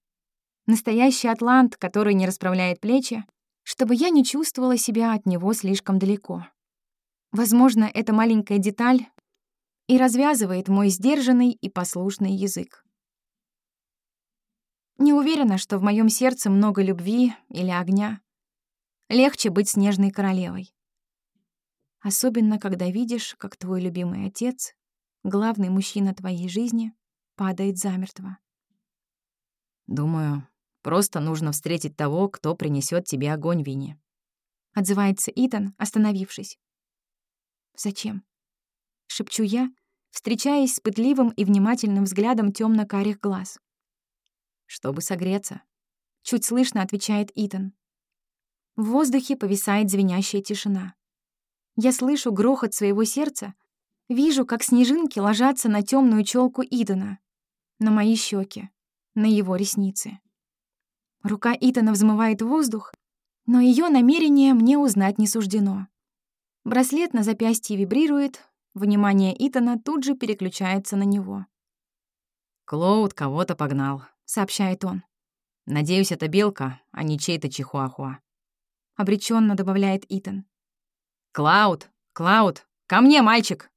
Настоящий атлант, который не расправляет плечи, чтобы я не чувствовала себя от него слишком далеко. Возможно, эта маленькая деталь и развязывает мой сдержанный и послушный язык. Не уверена, что в моем сердце много любви или огня. легче быть снежной королевой. Особенно, когда видишь, как твой любимый отец, главный мужчина твоей жизни, падает замертво. Думаю, просто нужно встретить того, кто принесет тебе огонь, Винни. Отзывается Итан, остановившись. Зачем? Шепчу я, встречаясь с пытливым и внимательным взглядом темно карих глаз. Чтобы согреться. Чуть слышно отвечает Итан. В воздухе повисает звенящая тишина. Я слышу грохот своего сердца, вижу, как снежинки ложатся на темную челку Итана, на мои щеки, на его ресницы. Рука Итана взмывает воздух, но ее намерение мне узнать не суждено. Браслет на запястье вибрирует, внимание Итана тут же переключается на него. «Клоуд кого-то погнал», — сообщает он. «Надеюсь, это белка, а не чей-то чихуахуа». Обреченно добавляет Итан. «Клауд! Клауд! Ко мне, мальчик!»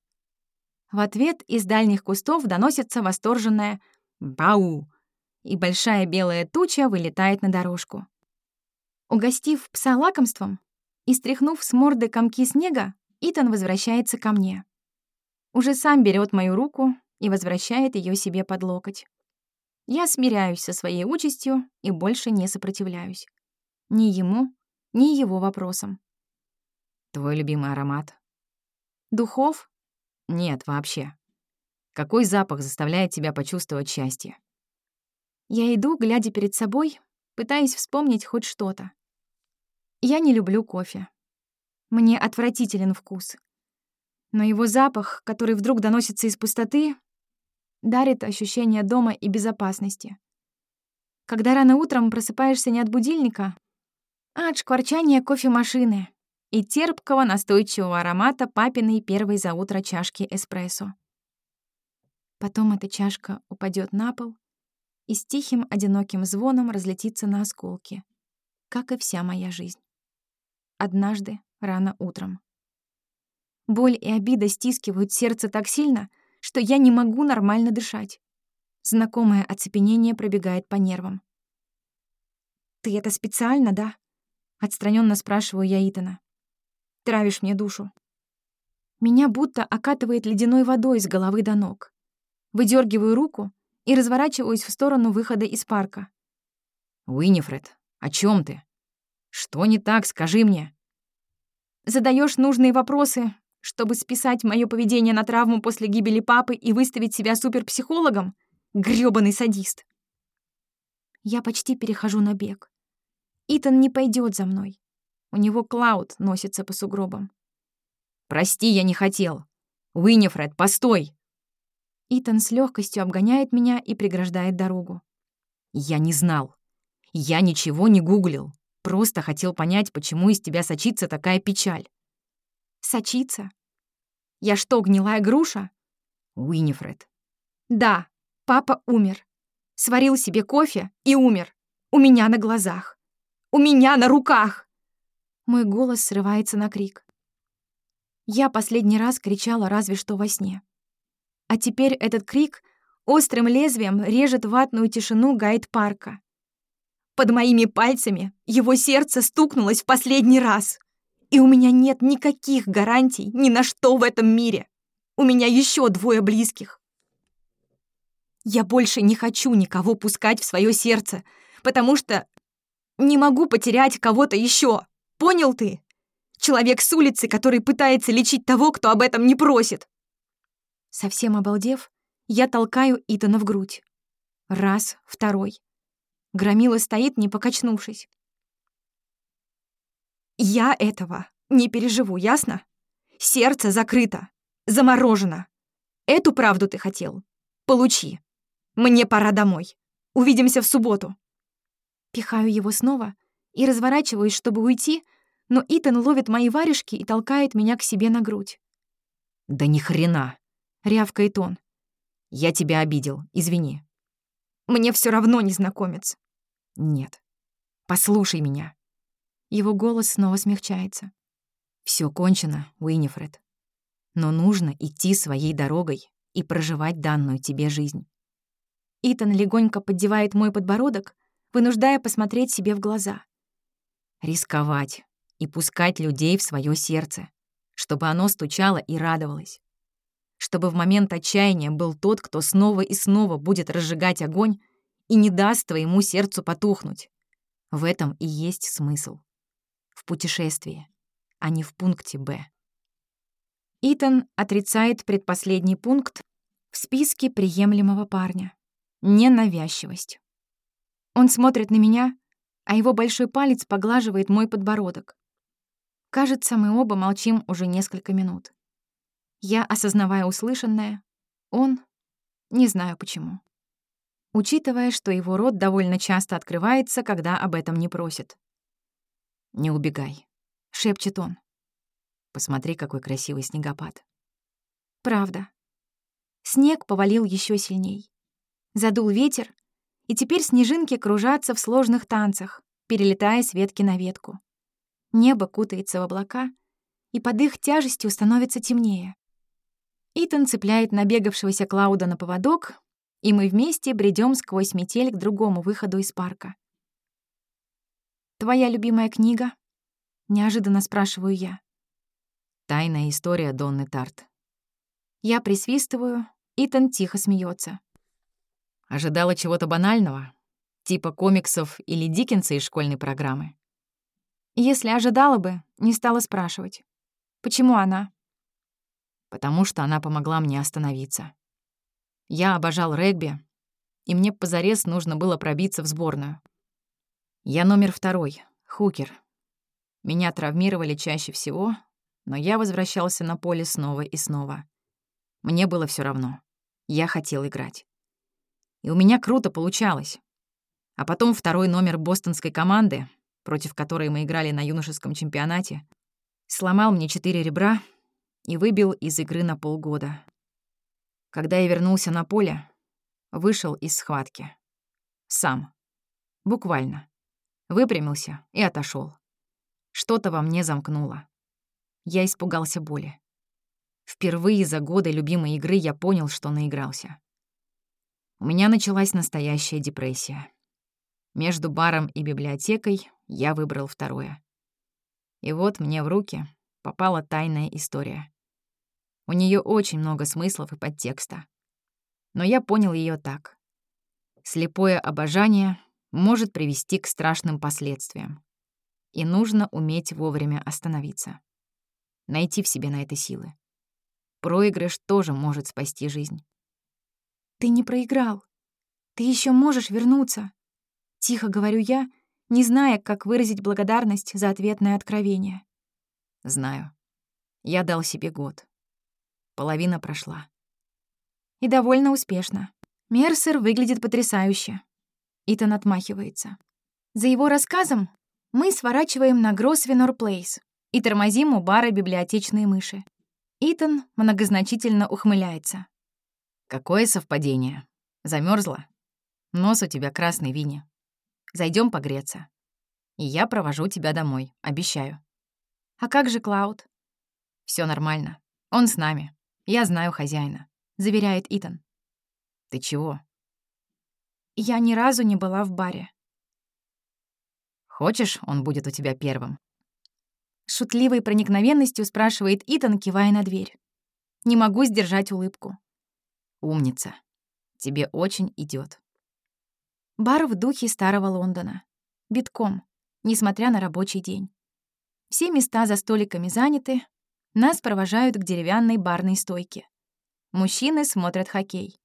В ответ из дальних кустов доносится восторженное «Бау!» и большая белая туча вылетает на дорожку. Угостив пса лакомством и стряхнув с морды комки снега, Итан возвращается ко мне. Уже сам берет мою руку и возвращает ее себе под локоть. Я смиряюсь со своей участью и больше не сопротивляюсь. Ни ему, ни его вопросам. Твой любимый аромат? Духов? Нет, вообще. Какой запах заставляет тебя почувствовать счастье? Я иду, глядя перед собой, пытаясь вспомнить хоть что-то. Я не люблю кофе. Мне отвратителен вкус. Но его запах, который вдруг доносится из пустоты, дарит ощущение дома и безопасности. Когда рано утром просыпаешься не от будильника, а от шкварчания кофемашины и терпкого настойчивого аромата папиной первой за утро чашки эспрессо. Потом эта чашка упадет на пол и с тихим одиноким звоном разлетится на осколки, как и вся моя жизнь. Однажды, рано утром. Боль и обида стискивают сердце так сильно, что я не могу нормально дышать. Знакомое оцепенение пробегает по нервам. «Ты это специально, да?» — отстраненно спрашиваю я Итана. «Травишь мне душу». Меня будто окатывает ледяной водой с головы до ног. Выдергиваю руку и разворачиваюсь в сторону выхода из парка. «Уинифред, о чем ты? Что не так, скажи мне?» Задаешь нужные вопросы, чтобы списать мое поведение на травму после гибели папы и выставить себя суперпсихологом? грёбаный садист. Я почти перехожу на бег. Итан не пойдет за мной. У него Клауд носится по сугробам. «Прости, я не хотел. Уинифред, постой!» Итан с легкостью обгоняет меня и преграждает дорогу. «Я не знал. Я ничего не гуглил. Просто хотел понять, почему из тебя сочится такая печаль». «Сочится? Я что, гнилая груша? Уинифред. Да, папа умер. Сварил себе кофе и умер. У меня на глазах. У меня на руках. Мой голос срывается на крик. Я последний раз кричала разве что во сне. А теперь этот крик острым лезвием режет ватную тишину гайд-парка. Под моими пальцами его сердце стукнулось в последний раз. И у меня нет никаких гарантий ни на что в этом мире. У меня еще двое близких. Я больше не хочу никого пускать в свое сердце, потому что не могу потерять кого-то еще. Понял ты? Человек с улицы, который пытается лечить того, кто об этом не просит. Совсем обалдев, я толкаю Итана в грудь. Раз, второй. Громила стоит, не покачнувшись. Я этого не переживу, ясно? Сердце закрыто, заморожено. Эту правду ты хотел? Получи. Мне пора домой. Увидимся в субботу. Пихаю его снова и разворачиваюсь, чтобы уйти, но Итан ловит мои варежки и толкает меня к себе на грудь. «Да ни хрена!» — рявкает он. «Я тебя обидел, извини». «Мне все равно, незнакомец». «Нет. Послушай меня. Его голос снова смягчается. Все кончено, Уинифред. Но нужно идти своей дорогой и проживать данную тебе жизнь. Итан легонько поддевает мой подбородок, вынуждая посмотреть себе в глаза. Рисковать, и пускать людей в свое сердце, чтобы оно стучало и радовалось. Чтобы в момент отчаяния был тот, кто снова и снова будет разжигать огонь и не даст твоему сердцу потухнуть. В этом и есть смысл. В путешествии, а не в пункте «Б». Итан отрицает предпоследний пункт в списке приемлемого парня — ненавязчивость. Он смотрит на меня, а его большой палец поглаживает мой подбородок. Кажется, мы оба молчим уже несколько минут. Я, осознавая услышанное, он — не знаю почему. Учитывая, что его рот довольно часто открывается, когда об этом не просит. «Не убегай», — шепчет он. Посмотри, какой красивый снегопад. Правда. Снег повалил еще сильней. Задул ветер, и теперь снежинки кружатся в сложных танцах, перелетая с ветки на ветку. Небо кутается в облака, и под их тяжестью становится темнее. Итан цепляет набегавшегося Клауда на поводок, и мы вместе бредем сквозь метель к другому выходу из парка. «Твоя любимая книга?» — неожиданно спрашиваю я. Тайная история Донны Тарт. Я присвистываю, Итан тихо смеется. Ожидала чего-то банального? Типа комиксов или Диккенса из школьной программы? Если ожидала бы, не стала спрашивать. Почему она? Потому что она помогла мне остановиться. Я обожал регби, и мне позарез нужно было пробиться в сборную. Я номер второй, хукер. Меня травмировали чаще всего, но я возвращался на поле снова и снова. Мне было все равно. Я хотел играть. И у меня круто получалось. А потом второй номер бостонской команды, против которой мы играли на юношеском чемпионате, сломал мне четыре ребра и выбил из игры на полгода. Когда я вернулся на поле, вышел из схватки. Сам. Буквально. Выпрямился и отошел. Что-то во мне замкнуло. Я испугался боли. Впервые за годы любимой игры я понял, что наигрался. У меня началась настоящая депрессия. Между баром и библиотекой я выбрал второе. И вот мне в руки попала тайная история. У нее очень много смыслов и подтекста. Но я понял ее так. Слепое обожание может привести к страшным последствиям. И нужно уметь вовремя остановиться найти в себе на это силы. Проигрыш тоже может спасти жизнь. «Ты не проиграл. Ты еще можешь вернуться», — тихо говорю я, не зная, как выразить благодарность за ответное откровение. «Знаю. Я дал себе год. Половина прошла. И довольно успешно. Мерсер выглядит потрясающе. Итан отмахивается. За его рассказом мы сворачиваем на Гросвенор Плейс, и тормозим у бара библиотечные мыши. Итан многозначительно ухмыляется. «Какое совпадение. Замерзла? Нос у тебя красный, Винни. Зайдем погреться. И я провожу тебя домой, обещаю». «А как же Клауд?» Все нормально. Он с нами. Я знаю хозяина», — заверяет Итан. «Ты чего?» «Я ни разу не была в баре». «Хочешь, он будет у тебя первым?» шутливой проникновенностью спрашивает Итан, кивая на дверь. Не могу сдержать улыбку. «Умница. Тебе очень идет. Бар в духе старого Лондона. Битком, несмотря на рабочий день. Все места за столиками заняты, нас провожают к деревянной барной стойке. Мужчины смотрят хоккей.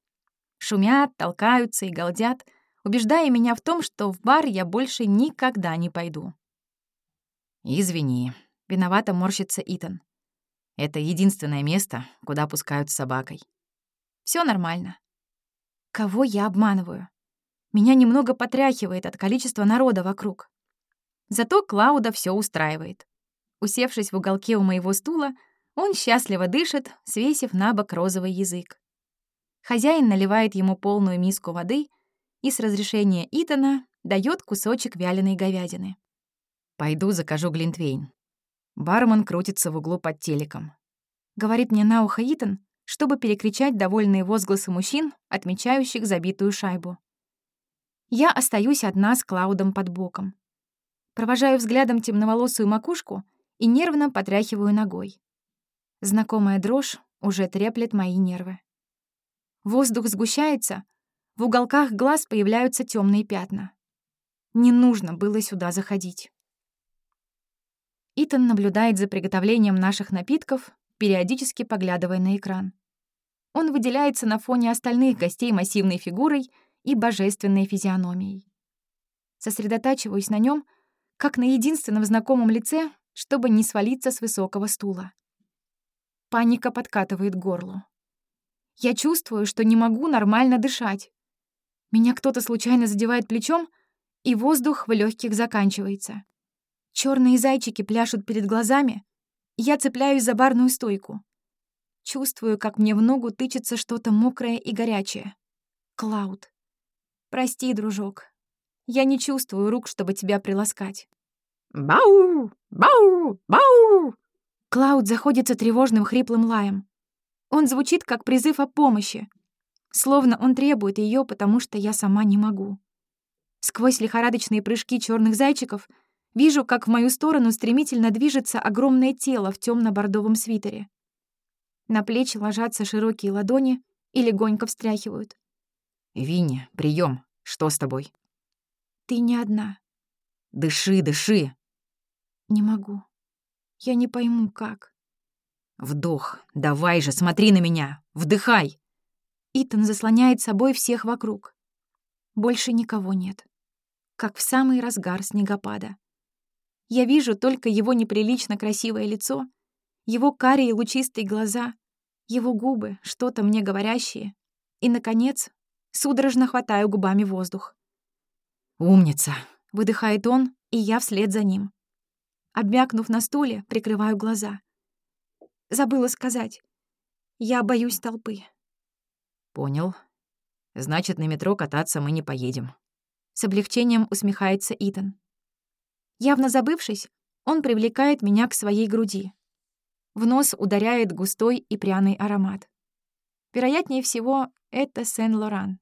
Шумят, толкаются и галдят, убеждая меня в том, что в бар я больше никогда не пойду. «Извини», Виновато морщится Итан. Это единственное место, куда пускают с собакой. Все нормально. Кого я обманываю? Меня немного потряхивает от количества народа вокруг. Зато Клауда все устраивает. Усевшись в уголке у моего стула, он счастливо дышит, свесив на бок розовый язык. Хозяин наливает ему полную миску воды и с разрешения Итана дает кусочек вяленой говядины. «Пойду закажу глинтвейн», Бармен крутится в углу под телеком. Говорит мне на ухо Итан, чтобы перекричать довольные возгласы мужчин, отмечающих забитую шайбу. Я остаюсь одна с Клаудом под боком. Провожаю взглядом темноволосую макушку и нервно потряхиваю ногой. Знакомая дрожь уже треплет мои нервы. Воздух сгущается, в уголках глаз появляются темные пятна. Не нужно было сюда заходить. Итан наблюдает за приготовлением наших напитков, периодически поглядывая на экран. Он выделяется на фоне остальных гостей массивной фигурой и божественной физиономией. Сосредотачиваюсь на нем, как на единственном знакомом лице, чтобы не свалиться с высокого стула. Паника подкатывает к горлу. Я чувствую, что не могу нормально дышать. Меня кто-то случайно задевает плечом, и воздух в легких заканчивается. Черные зайчики пляшут перед глазами. Я цепляюсь за барную стойку. Чувствую, как мне в ногу тычется что-то мокрое и горячее. Клауд. Прости, дружок. Я не чувствую рук, чтобы тебя приласкать. «Бау! Бау! Бау!» Клауд заходится тревожным хриплым лаем. Он звучит как призыв о помощи. Словно он требует ее, потому что я сама не могу. Сквозь лихорадочные прыжки черных зайчиков вижу, как в мою сторону стремительно движется огромное тело в темно бордовом свитере. На плечи ложатся широкие ладони и легонько встряхивают. «Винни, прием. Что с тобой?» «Ты не одна». «Дыши, дыши!» «Не могу. Я не пойму, как». «Вдох. Давай же, смотри на меня. Вдыхай!» Итан заслоняет собой всех вокруг. Больше никого нет. Как в самый разгар снегопада. Я вижу только его неприлично красивое лицо — его карие лучистые глаза, его губы, что-то мне говорящие. И, наконец, судорожно хватаю губами воздух. «Умница!» — выдыхает он, и я вслед за ним. Обмякнув на стуле, прикрываю глаза. Забыла сказать. Я боюсь толпы. «Понял. Значит, на метро кататься мы не поедем». С облегчением усмехается Итан. Явно забывшись, он привлекает меня к своей груди. В нос ударяет густой и пряный аромат. Вероятнее всего, это Сен-Лоран.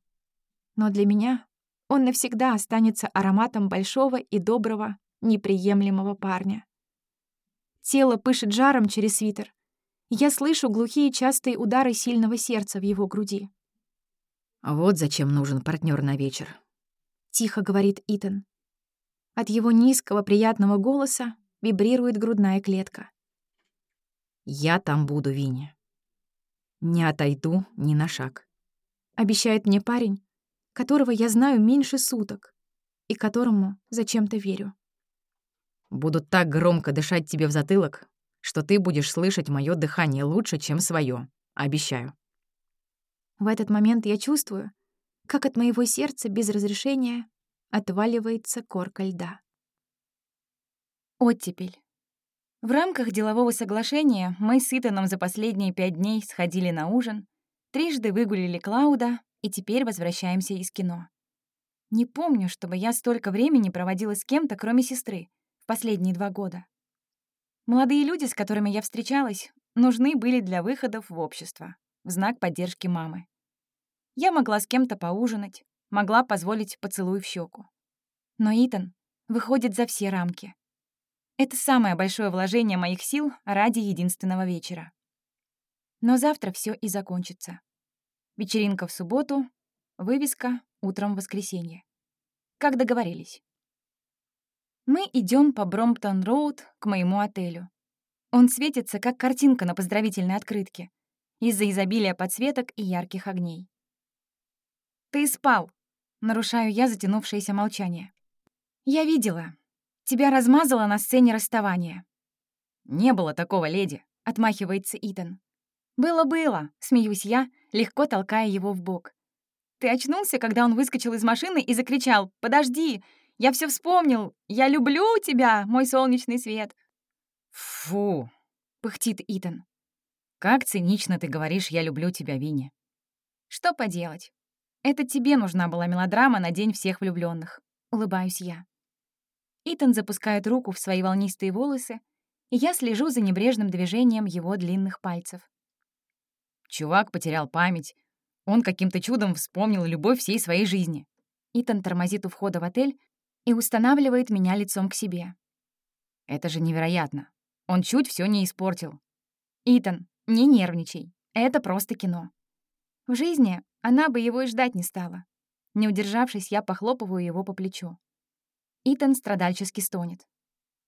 Но для меня он навсегда останется ароматом большого и доброго, неприемлемого парня. Тело пышет жаром через свитер. Я слышу глухие частые удары сильного сердца в его груди. «Вот зачем нужен партнер на вечер», — тихо говорит Итан. От его низкого приятного голоса вибрирует грудная клетка. Я там буду, Винни. Не отойду ни на шаг. Обещает мне парень, которого я знаю меньше суток и которому зачем-то верю. Буду так громко дышать тебе в затылок, что ты будешь слышать мое дыхание лучше, чем свое. Обещаю. В этот момент я чувствую, как от моего сердца без разрешения отваливается корка льда. Оттепель. В рамках делового соглашения мы с Итаном за последние пять дней сходили на ужин, трижды выгулили Клауда и теперь возвращаемся из кино. Не помню, чтобы я столько времени проводила с кем-то, кроме сестры, последние два года. Молодые люди, с которыми я встречалась, нужны были для выходов в общество, в знак поддержки мамы. Я могла с кем-то поужинать, могла позволить поцелуй в щеку. Но Итан выходит за все рамки. Это самое большое вложение моих сил ради единственного вечера. Но завтра все и закончится. Вечеринка в субботу, вывеска утром в воскресенье. Как договорились. Мы идем по Бромптон-роуд к моему отелю. Он светится, как картинка на поздравительной открытке, из-за изобилия подсветок и ярких огней. «Ты спал», — нарушаю я затянувшееся молчание. «Я видела, Тебя размазало на сцене расставания». «Не было такого, леди», — отмахивается Итан. «Было-было», — смеюсь я, легко толкая его в бок. «Ты очнулся, когда он выскочил из машины и закричал «Подожди! Я все вспомнил! Я люблю тебя, мой солнечный свет!» «Фу!» — пыхтит Итан. «Как цинично ты говоришь «я люблю тебя, Винни». «Что поделать? Это тебе нужна была мелодрама на День всех влюбленных. улыбаюсь я. Итан запускает руку в свои волнистые волосы, и я слежу за небрежным движением его длинных пальцев. Чувак потерял память. Он каким-то чудом вспомнил любовь всей своей жизни. Итан тормозит у входа в отель, и устанавливает меня лицом к себе. Это же невероятно. Он чуть все не испортил. Итан, не нервничай. Это просто кино. В жизни она бы его и ждать не стала. Не удержавшись, я похлопываю его по плечу. Итан страдальчески стонет.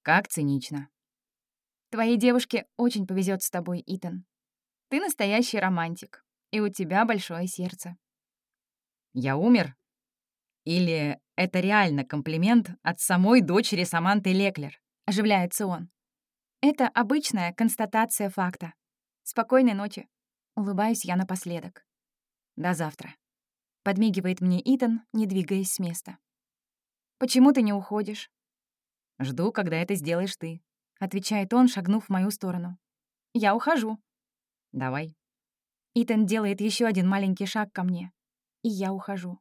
Как цинично. Твоей девушке очень повезет с тобой, Итан. Ты настоящий романтик, и у тебя большое сердце. Я умер? Или это реально комплимент от самой дочери Саманты Леклер? Оживляется он. Это обычная констатация факта. Спокойной ночи. Улыбаюсь я напоследок. До завтра. Подмигивает мне Итан, не двигаясь с места. «Почему ты не уходишь?» «Жду, когда это сделаешь ты», — отвечает он, шагнув в мою сторону. «Я ухожу». «Давай». Итан делает еще один маленький шаг ко мне, и я ухожу.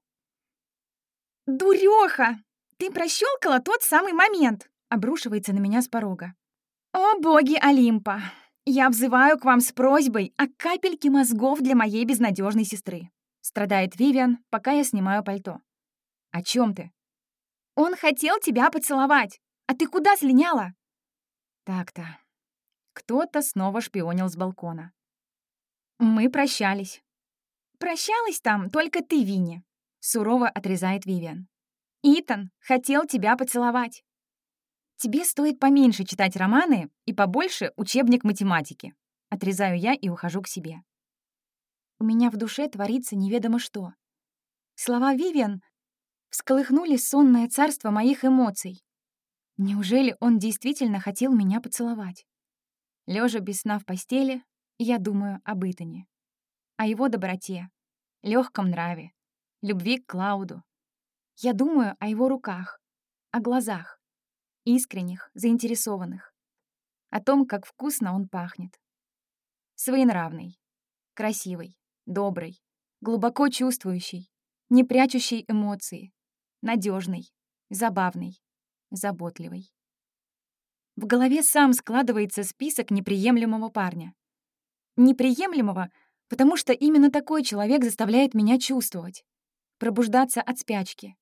«Дурёха! Ты прощелкала тот самый момент!» — обрушивается на меня с порога. «О, боги Олимпа! Я взываю к вам с просьбой о капельке мозгов для моей безнадежной сестры!» Страдает Вивиан, пока я снимаю пальто. «О чем ты?» «Он хотел тебя поцеловать, а ты куда слиняла?» «Так-то. Кто-то снова шпионил с балкона. Мы прощались. Прощалась там только ты, Винни. Сурово отрезает Вивиан. Итан хотел тебя поцеловать. Тебе стоит поменьше читать романы и побольше учебник математики. Отрезаю я и ухожу к себе. У меня в душе творится неведомо что. Слова Вивиан всколыхнули сонное царство моих эмоций. Неужели он действительно хотел меня поцеловать? Лежа без сна в постели, я думаю об Итане, о его доброте, легком нраве, любви к Клауду. Я думаю о его руках, о глазах, искренних, заинтересованных, о том, как вкусно он пахнет. Своенравный, красивый, добрый, глубоко чувствующий, не прячущий эмоции, надежный, забавный, заботливый. В голове сам складывается список неприемлемого парня. Неприемлемого, потому что именно такой человек заставляет меня чувствовать пробуждаться от спячки.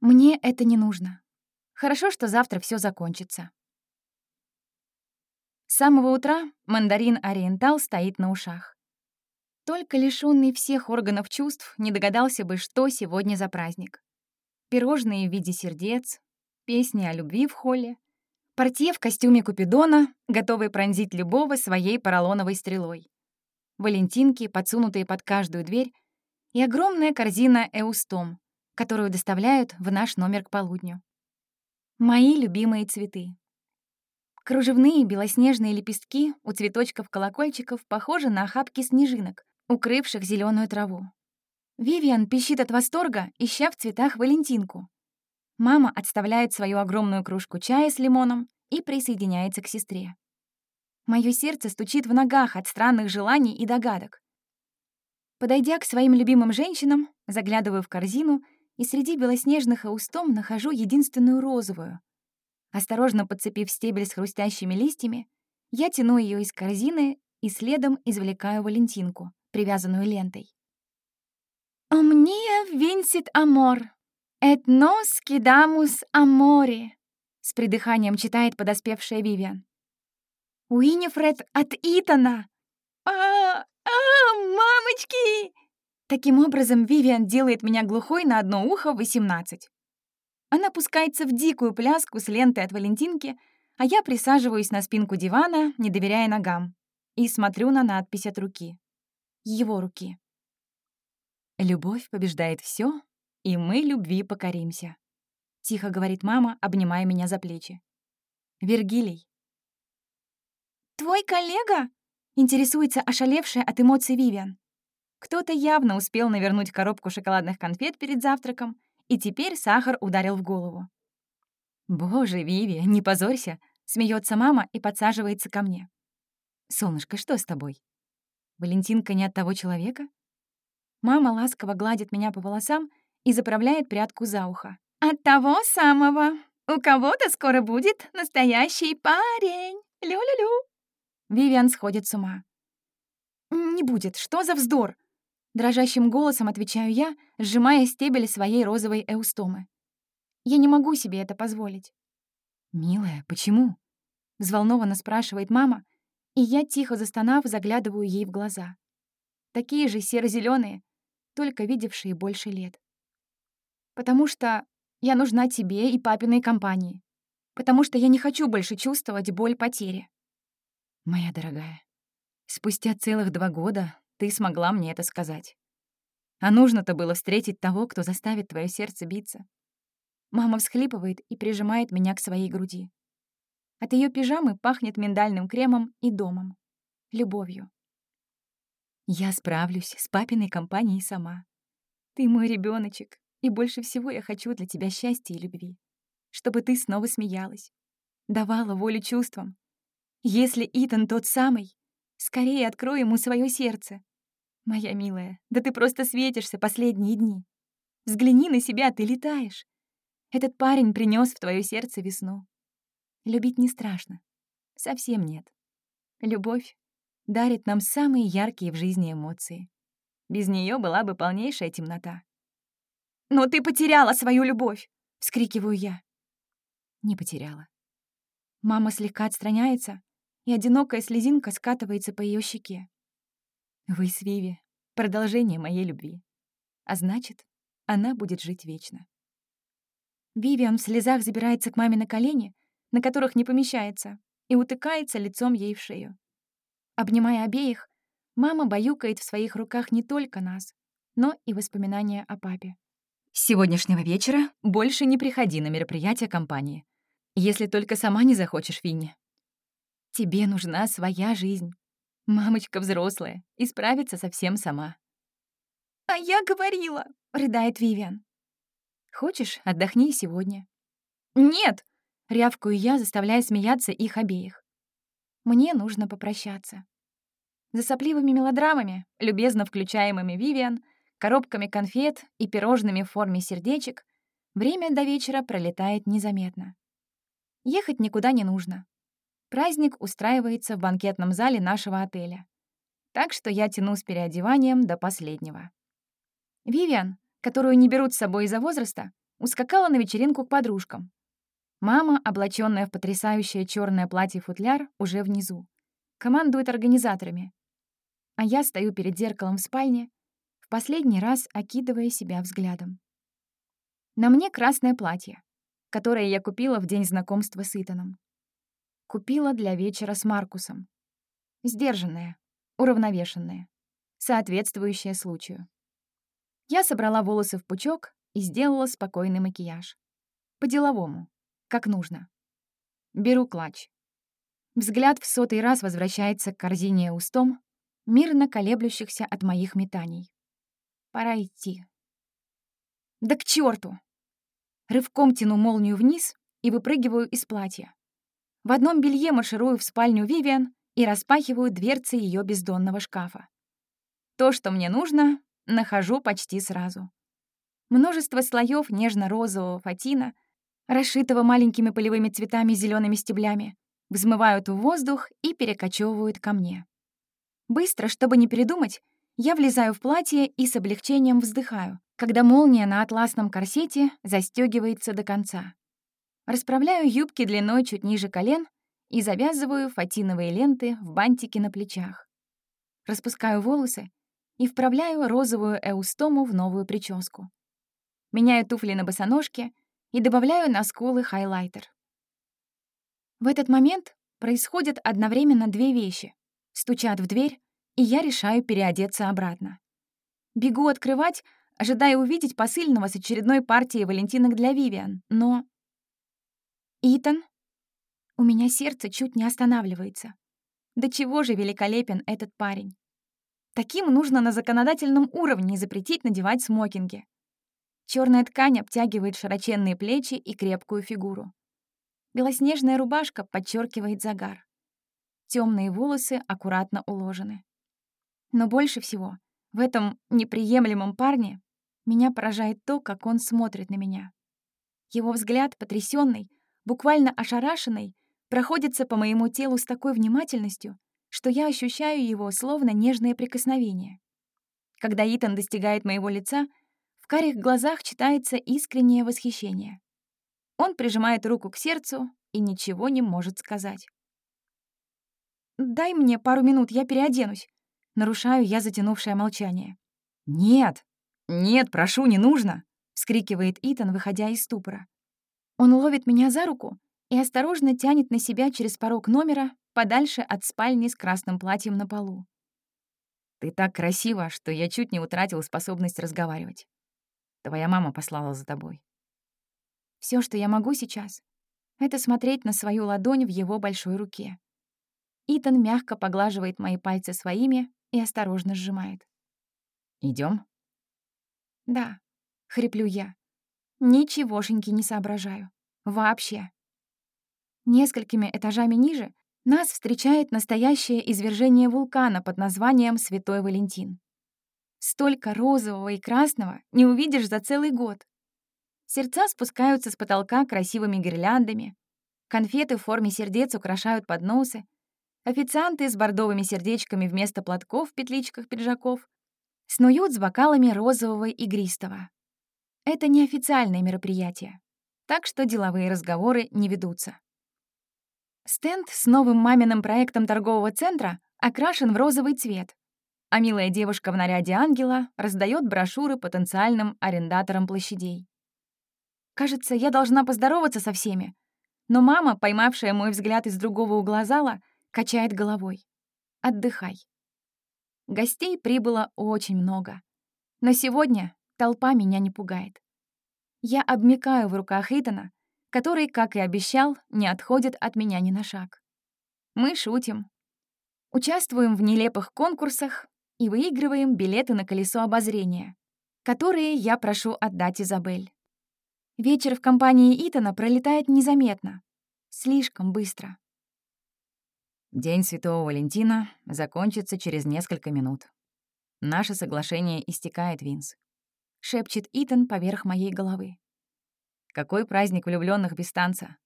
Мне это не нужно. Хорошо, что завтра все закончится. С самого утра мандарин Ориентал стоит на ушах. Только лишённый всех органов чувств не догадался бы, что сегодня за праздник. Пирожные в виде сердец, песни о любви в холле, портье в костюме Купидона, готовый пронзить любого своей поролоновой стрелой. Валентинки, подсунутые под каждую дверь, и огромная корзина «Эустом», которую доставляют в наш номер к полудню. Мои любимые цветы. Кружевные белоснежные лепестки у цветочков-колокольчиков похожи на охапки снежинок, укрывших зеленую траву. Вивиан пищит от восторга, ища в цветах Валентинку. Мама отставляет свою огромную кружку чая с лимоном и присоединяется к сестре. Мое сердце стучит в ногах от странных желаний и догадок. Подойдя к своим любимым женщинам, заглядываю в корзину и среди белоснежных аустом нахожу единственную розовую. Осторожно подцепив стебель с хрустящими листьями, я тяну ее из корзины и следом извлекаю Валентинку, привязанную лентой. «Омния винсит амор, эт нос кидамус амори», с придыханием читает подоспевшая Вивиан. «Уинифред от Итана!» а «А, мамочки!» Таким образом, Вивиан делает меня глухой на одно ухо 18. Она пускается в дикую пляску с лентой от Валентинки, а я присаживаюсь на спинку дивана, не доверяя ногам, и смотрю на надпись от руки. Его руки. «Любовь побеждает все, и мы любви покоримся», — тихо говорит мама, обнимая меня за плечи. «Вергилий». «Твой коллега?» Интересуется ошалевшая от эмоций Вивиан. Кто-то явно успел навернуть коробку шоколадных конфет перед завтраком, и теперь сахар ударил в голову. «Боже, Виви, не позорься!» — смеется мама и подсаживается ко мне. «Солнышко, что с тобой? Валентинка не от того человека?» Мама ласково гладит меня по волосам и заправляет прядку за ухо. «От того самого! У кого-то скоро будет настоящий парень! Лю-лю-лю!» Вивиан сходит с ума. «Не будет, что за вздор?» Дрожащим голосом отвечаю я, сжимая стебель своей розовой эустомы. Я не могу себе это позволить. «Милая, почему?» — взволнованно спрашивает мама, и я, тихо застонав, заглядываю ей в глаза. Такие же серо зеленые только видевшие больше лет. Потому что я нужна тебе и папиной компании. Потому что я не хочу больше чувствовать боль потери. Моя дорогая, спустя целых два года ты смогла мне это сказать. А нужно-то было встретить того, кто заставит твое сердце биться. Мама всхлипывает и прижимает меня к своей груди. От ее пижамы пахнет миндальным кремом и домом. Любовью. Я справлюсь с папиной компанией сама. Ты мой ребеночек, и больше всего я хочу для тебя счастья и любви. Чтобы ты снова смеялась, давала волю чувствам. Если Итан тот самый, скорее открой ему свое сердце. Моя милая, да ты просто светишься последние дни. Взгляни на себя, ты летаешь. Этот парень принес в твое сердце весну. Любить не страшно. Совсем нет. Любовь дарит нам самые яркие в жизни эмоции. Без нее была бы полнейшая темнота. «Но ты потеряла свою любовь!» — вскрикиваю я. Не потеряла. Мама слегка отстраняется, и одинокая слезинка скатывается по ее щеке. Вы с Виви — продолжение моей любви. А значит, она будет жить вечно. Вивиан в слезах забирается к маме на колени, на которых не помещается, и утыкается лицом ей в шею. Обнимая обеих, мама баюкает в своих руках не только нас, но и воспоминания о папе. С сегодняшнего вечера больше не приходи на мероприятия компании, если только сама не захочешь, Финни. Тебе нужна своя жизнь. Мамочка взрослая и справится совсем сама. «А я говорила!» — рыдает Вивиан. «Хочешь, отдохни сегодня?» «Нет!» — рявкаю я, заставляя смеяться их обеих. Мне нужно попрощаться. За сопливыми мелодрамами, любезно включаемыми Вивиан, коробками конфет и пирожными в форме сердечек, время до вечера пролетает незаметно. Ехать никуда не нужно. Праздник устраивается в банкетном зале нашего отеля. Так что я тяну с переодеванием до последнего. Вивиан, которую не берут с собой из-за возраста, ускакала на вечеринку к подружкам, Мама, облаченная в потрясающее черное платье-футляр, уже внизу. Командует организаторами. А я стою перед зеркалом в спальне, в последний раз окидывая себя взглядом. На мне красное платье, которое я купила в день знакомства с Итаном. Купила для вечера с Маркусом. Сдержанное, уравновешенное, соответствующее случаю. Я собрала волосы в пучок и сделала спокойный макияж. По-деловому как нужно. Беру клатч. Взгляд в сотый раз возвращается к корзине устом, мирно колеблющихся от моих метаний. Пора идти. Да к черту! Рывком тяну молнию вниз и выпрыгиваю из платья. В одном белье марширую в спальню Вивиан и распахиваю дверцы ее бездонного шкафа. То, что мне нужно, нахожу почти сразу. Множество слоев нежно-розового фатина — расшитого маленькими полевыми цветами с зелеными стеблями, взмывают в воздух и перекочевывают ко мне. Быстро, чтобы не передумать, я влезаю в платье и с облегчением вздыхаю, когда молния на атласном корсете застегивается до конца. Расправляю юбки длиной чуть ниже колен и завязываю фатиновые ленты в бантики на плечах. Распускаю волосы и вправляю розовую эустому в новую прическу. Меняю туфли на босоножке — и добавляю на скулы хайлайтер. В этот момент происходят одновременно две вещи. Стучат в дверь, и я решаю переодеться обратно. Бегу открывать, ожидая увидеть посыльного с очередной партией валентинок для Вивиан, но... «Итан?» У меня сердце чуть не останавливается. До чего же великолепен этот парень? Таким нужно на законодательном уровне запретить надевать смокинги. Черная ткань обтягивает широченные плечи и крепкую фигуру. Белоснежная рубашка подчеркивает загар. Темные волосы аккуратно уложены. Но больше всего в этом неприемлемом парне меня поражает то, как он смотрит на меня. Его взгляд, потрясенный, буквально ошарашенный, проходится по моему телу с такой внимательностью, что я ощущаю его словно нежное прикосновение. Когда Итан достигает моего лица — карих глазах читается искреннее восхищение. Он прижимает руку к сердцу и ничего не может сказать. «Дай мне пару минут, я переоденусь», — нарушаю я затянувшее молчание. «Нет, нет, прошу, не нужно», — вскрикивает Итан, выходя из ступора. Он ловит меня за руку и осторожно тянет на себя через порог номера подальше от спальни с красным платьем на полу. «Ты так красива, что я чуть не утратил способность разговаривать. Твоя мама послала за тобой». Все, что я могу сейчас, — это смотреть на свою ладонь в его большой руке. Итан мягко поглаживает мои пальцы своими и осторожно сжимает. Идем? «Да», — хриплю я. Ничегошеньки не соображаю. Вообще. Несколькими этажами ниже нас встречает настоящее извержение вулкана под названием Святой Валентин. Столько розового и красного не увидишь за целый год. Сердца спускаются с потолка красивыми гирляндами, конфеты в форме сердец украшают подносы, официанты с бордовыми сердечками вместо платков в петличках пиджаков снуют с бокалами розового игристого. Это неофициальное мероприятие, так что деловые разговоры не ведутся. Стенд с новым маминым проектом торгового центра окрашен в розовый цвет, а милая девушка в наряде ангела раздает брошюры потенциальным арендаторам площадей. Кажется, я должна поздороваться со всеми, но мама, поймавшая мой взгляд из другого угла зала, качает головой. «Отдыхай». Гостей прибыло очень много. Но сегодня толпа меня не пугает. Я обмикаю в руках Итана, который, как и обещал, не отходит от меня ни на шаг. Мы шутим. Участвуем в нелепых конкурсах и выигрываем билеты на колесо обозрения, которые я прошу отдать Изабель. Вечер в компании Итана пролетает незаметно, слишком быстро. День Святого Валентина закончится через несколько минут. Наше соглашение истекает, Винс. Шепчет Итан поверх моей головы. Какой праздник влюбленных без танца?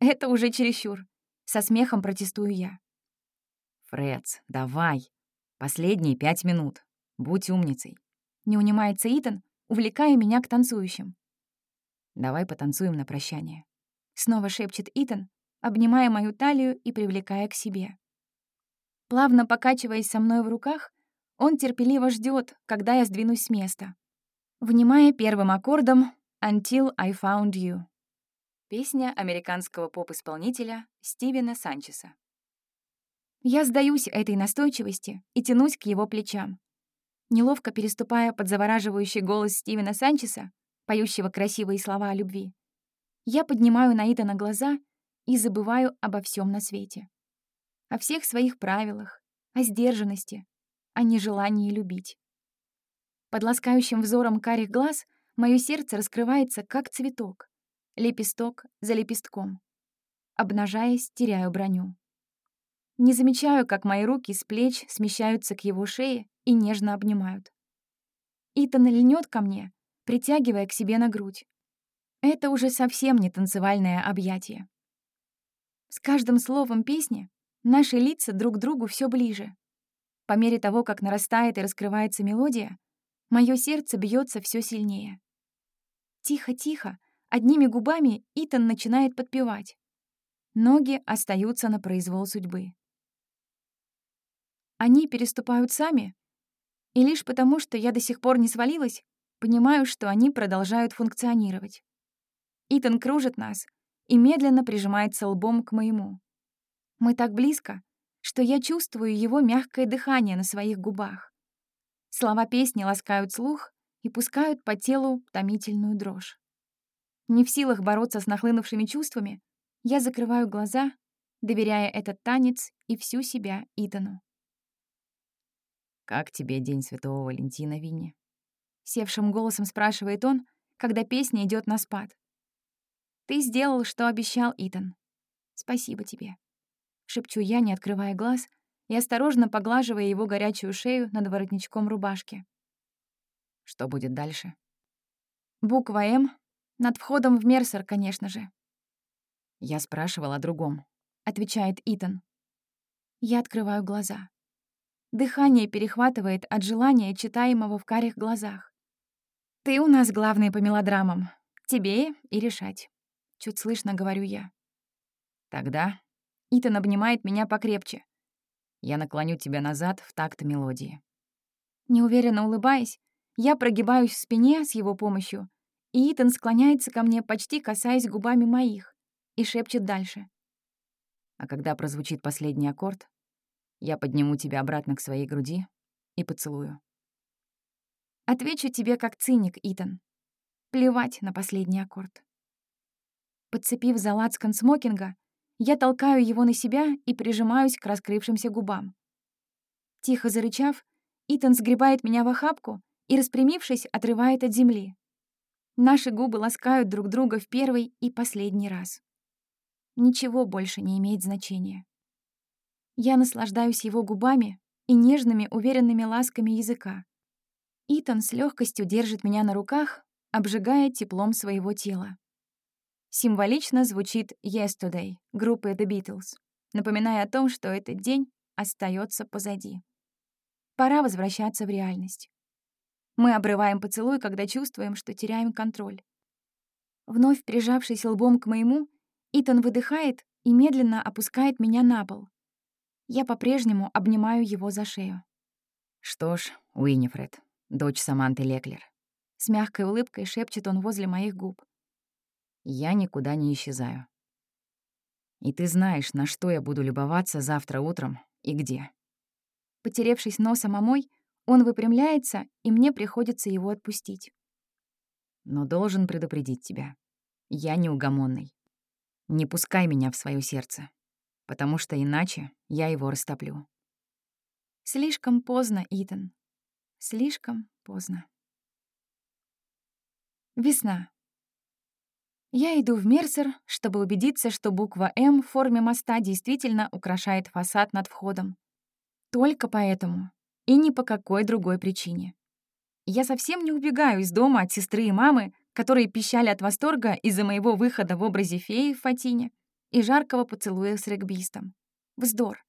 Это уже чересчур. Со смехом протестую я. Фредс, давай. Последние пять минут. Будь умницей. Не унимается Итан, увлекая меня к танцующим. Давай потанцуем на прощание. Снова шепчет Итан, обнимая мою талию и привлекая к себе. Плавно покачиваясь со мной в руках, он терпеливо ждет, когда я сдвинусь с места. Внимая первым аккордом «Until I Found You» — песня американского поп-исполнителя Стивена Санчеса. Я сдаюсь этой настойчивости и тянусь к его плечам. Неловко переступая под завораживающий голос Стивена Санчеса, поющего красивые слова о любви, я поднимаю на Итана глаза — и забываю обо всем на свете. О всех своих правилах, о сдержанности, о нежелании любить. Под ласкающим взором карих глаз мое сердце раскрывается, как цветок, лепесток за лепестком. Обнажаясь, теряю броню. Не замечаю, как мои руки с плеч смещаются к его шее и нежно обнимают. Итан льнет ко мне, притягивая к себе на грудь. Это уже совсем не танцевальное объятие. С каждым словом песни наши лица друг к другу все ближе. По мере того, как нарастает и раскрывается мелодия, мое сердце бьется все сильнее. Тихо-тихо, одними губами Итан начинает подпевать. Ноги остаются на произвол судьбы. Они переступают сами, и лишь потому, что я до сих пор не свалилась, понимаю, что они продолжают функционировать. Итан кружит нас, и медленно прижимается лбом к моему. Мы так близко, что я чувствую его мягкое дыхание на своих губах. Слова песни ласкают слух и пускают по телу томительную дрожь. Не в силах бороться с нахлынувшими чувствами, я закрываю глаза, доверяя этот танец и всю себя Итану. «Как тебе День Святого Валентина, Винни?» Севшим голосом спрашивает он, когда песня идет на спад. Ты сделал, что обещал, Итан. Спасибо тебе. Шепчу я, не открывая глаз, и осторожно поглаживая его горячую шею над воротничком рубашки. Что будет дальше? Буква «М» над входом в Мерсер, конечно же. Я спрашивал о другом. Отвечает Итан. Я открываю глаза. Дыхание перехватывает от желания, читаемого в карих глазах. Ты у нас главный по мелодрамам. Тебе и решать. Чуть слышно говорю я. Тогда Итан обнимает меня покрепче. Я наклоню тебя назад в такт мелодии. Неуверенно улыбаясь, я прогибаюсь в спине с его помощью, и Итан склоняется ко мне, почти касаясь губами моих, и шепчет дальше. А когда прозвучит последний аккорд, я подниму тебя обратно к своей груди и поцелую. Отвечу тебе как циник, Итан. Плевать на последний аккорд. Подцепив за лацкан смокинга, я толкаю его на себя и прижимаюсь к раскрывшимся губам. Тихо зарычав, Итан сгребает меня в охапку и, распрямившись, отрывает от земли. Наши губы ласкают друг друга в первый и последний раз. Ничего больше не имеет значения. Я наслаждаюсь его губами и нежными, уверенными ласками языка. Итан с легкостью держит меня на руках, обжигая теплом своего тела. Символично звучит «Yesterday» группы The Beatles, напоминая о том, что этот день остается позади. Пора возвращаться в реальность. Мы обрываем поцелуй, когда чувствуем, что теряем контроль. Вновь прижавшись лбом к моему, Итан выдыхает и медленно опускает меня на пол. Я по-прежнему обнимаю его за шею. Что ж, Уинифред, дочь Саманты Леклер. С мягкой улыбкой шепчет он возле моих губ. Я никуда не исчезаю. И ты знаешь, на что я буду любоваться завтра утром и где. Потеревшись носом о мой, он выпрямляется, и мне приходится его отпустить. Но должен предупредить тебя. Я неугомонный. Не пускай меня в свое сердце, потому что иначе я его растоплю. Слишком поздно, Итан. Слишком поздно. Весна. Я иду в Мерсер, чтобы убедиться, что буква «М» в форме моста действительно украшает фасад над входом. Только поэтому. И ни по какой другой причине. Я совсем не убегаю из дома от сестры и мамы, которые пищали от восторга из-за моего выхода в образе феи в Фатине и жаркого поцелуя с регбистом. Вздор.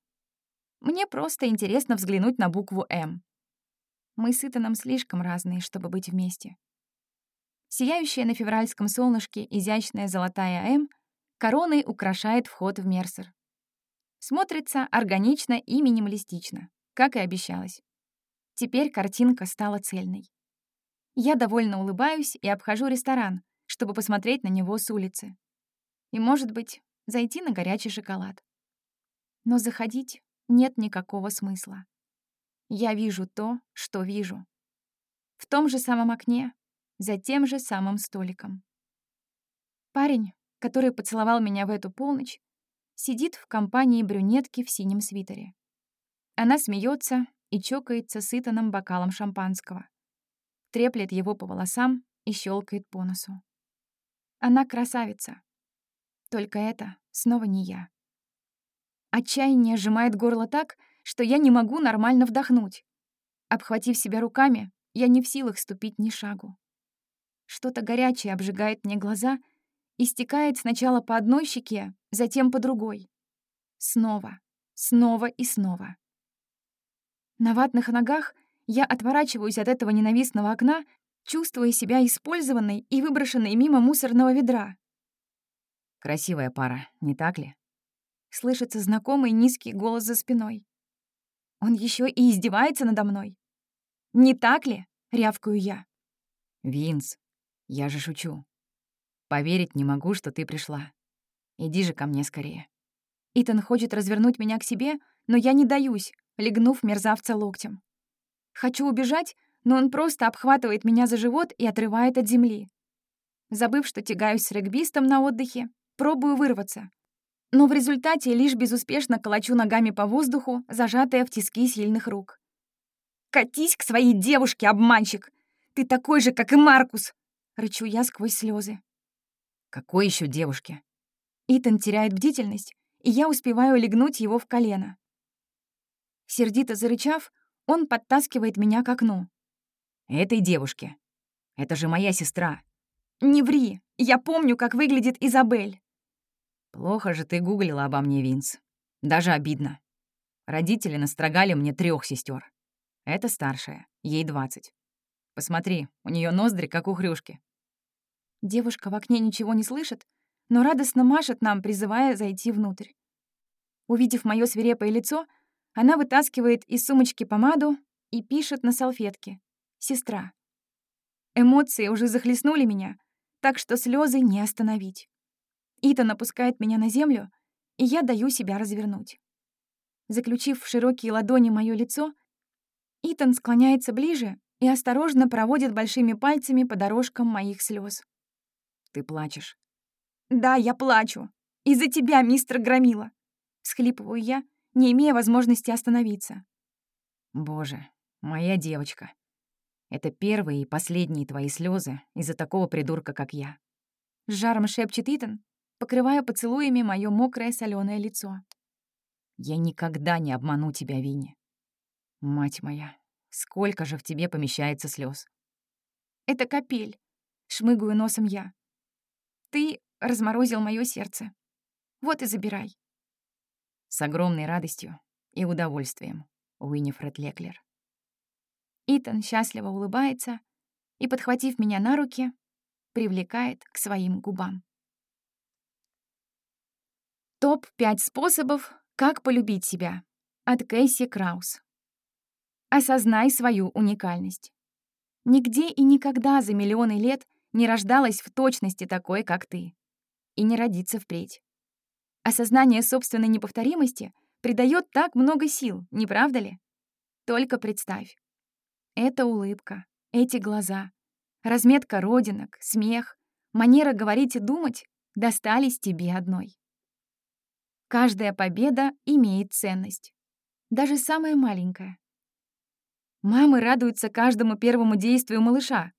Мне просто интересно взглянуть на букву «М». Мы с Итаном слишком разные, чтобы быть вместе. Сияющая на февральском солнышке изящная золотая «М» короной украшает вход в Мерсер. Смотрится органично и минималистично, как и обещалось. Теперь картинка стала цельной. Я довольно улыбаюсь и обхожу ресторан, чтобы посмотреть на него с улицы. И, может быть, зайти на горячий шоколад. Но заходить нет никакого смысла. Я вижу то, что вижу. В том же самом окне, за тем же самым столиком. Парень, который поцеловал меня в эту полночь, сидит в компании брюнетки в синем свитере. Она смеется и чокается с Итаном бокалом шампанского, треплет его по волосам и щелкает по носу. Она красавица. Только это снова не я. Отчаяние сжимает горло так, что я не могу нормально вдохнуть. Обхватив себя руками, я не в силах ступить ни шагу. Что-то горячее обжигает мне глаза и стекает сначала по одной щеке, затем по другой. Снова, снова и снова. На ватных ногах я отворачиваюсь от этого ненавистного окна, чувствуя себя использованной и выброшенной мимо мусорного ведра. Красивая пара, не так ли? Слышится знакомый низкий голос за спиной. Он еще и издевается надо мной. «Не так ли?» — рявкаю я. «Винс, я же шучу. Поверить не могу, что ты пришла. Иди же ко мне скорее». Итан хочет развернуть меня к себе, но я не даюсь, легнув мерзавца локтем. Хочу убежать, но он просто обхватывает меня за живот и отрывает от земли. Забыв, что тягаюсь с регбистом на отдыхе, пробую вырваться. Но в результате лишь безуспешно колочу ногами по воздуху, зажатая в тиски сильных рук. «Катись к своей девушке, обманщик! Ты такой же, как и Маркус!» — рычу я сквозь слезы. «Какой еще девушке?» Итан теряет бдительность, и я успеваю легнуть его в колено. Сердито зарычав, он подтаскивает меня к окну. «Этой девушке. Это же моя сестра». «Не ври! Я помню, как выглядит Изабель». «Плохо же ты гуглила обо мне, Винс. Даже обидно. Родители настрогали мне трех сестер. Это старшая, ей двадцать. Посмотри, у нее ноздри, как у хрюшки. Девушка в окне ничего не слышит, но радостно машет нам, призывая зайти внутрь. Увидев мое свирепое лицо, она вытаскивает из сумочки помаду и пишет на салфетке «Сестра». Эмоции уже захлестнули меня, так что слезы не остановить. Итан опускает меня на землю, и я даю себя развернуть. Заключив в широкие ладони мое лицо, Итан склоняется ближе и осторожно проводит большими пальцами по дорожкам моих слез. «Ты плачешь?» «Да, я плачу. Из-за тебя, мистер Громила!» Схлипываю я, не имея возможности остановиться. «Боже, моя девочка. Это первые и последние твои слезы из-за такого придурка, как я». С жаром шепчет Итан, покрывая поцелуями мое мокрое соленое лицо. «Я никогда не обману тебя, Винни. Мать моя, сколько же в тебе помещается слез. «Это капель», — шмыгаю носом я. «Ты разморозил мое сердце. Вот и забирай». С огромной радостью и удовольствием, Уиннифред Леклер. Итан счастливо улыбается и, подхватив меня на руки, привлекает к своим губам. Топ-5 способов, как полюбить себя. От Кэсси Краус. Осознай свою уникальность. Нигде и никогда за миллионы лет не рождалась в точности такой, как ты. И не родится впредь. Осознание собственной неповторимости придает так много сил, не правда ли? Только представь. Эта улыбка, эти глаза, разметка родинок, смех, манера говорить и думать достались тебе одной. Каждая победа имеет ценность. Даже самая маленькая. Мамы радуются каждому первому действию малыша.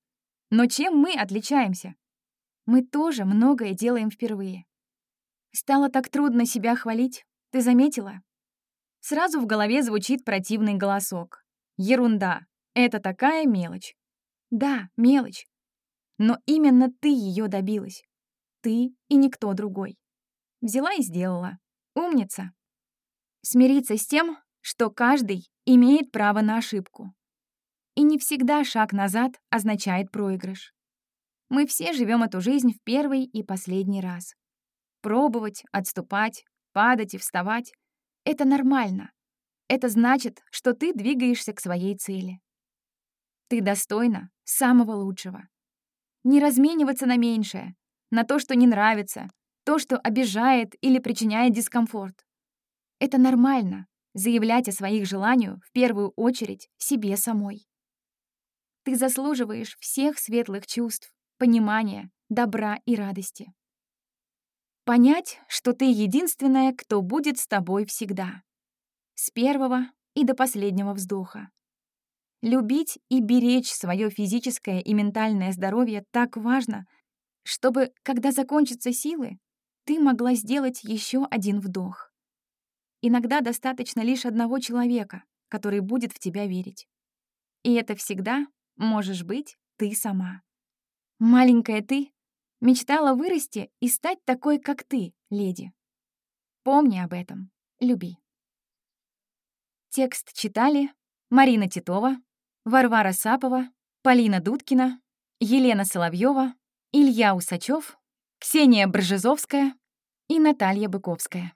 Но чем мы отличаемся? Мы тоже многое делаем впервые. Стало так трудно себя хвалить. Ты заметила? Сразу в голове звучит противный голосок. Ерунда. Это такая мелочь. Да, мелочь. Но именно ты ее добилась. Ты и никто другой. Взяла и сделала. Умница. Смириться с тем, что каждый имеет право на ошибку. И не всегда шаг назад означает проигрыш. Мы все живем эту жизнь в первый и последний раз. Пробовать, отступать, падать и вставать — это нормально. Это значит, что ты двигаешься к своей цели. Ты достойна самого лучшего. Не размениваться на меньшее, на то, что не нравится, то, что обижает или причиняет дискомфорт. Это нормально — заявлять о своих желаниях в первую очередь себе самой. Ты заслуживаешь всех светлых чувств, понимания, добра и радости. Понять, что ты единственная, кто будет с тобой всегда. С первого и до последнего вздоха. Любить и беречь свое физическое и ментальное здоровье так важно, чтобы, когда закончатся силы, ты могла сделать еще один вдох. Иногда достаточно лишь одного человека, который будет в тебя верить. И это всегда можешь быть ты сама. Маленькая ты мечтала вырасти и стать такой, как ты, леди. Помни об этом, люби. Текст читали Марина Титова, Варвара Сапова, Полина Дудкина, Елена Соловьева, Илья Усачев Ксения Бржезовская и Наталья Быковская.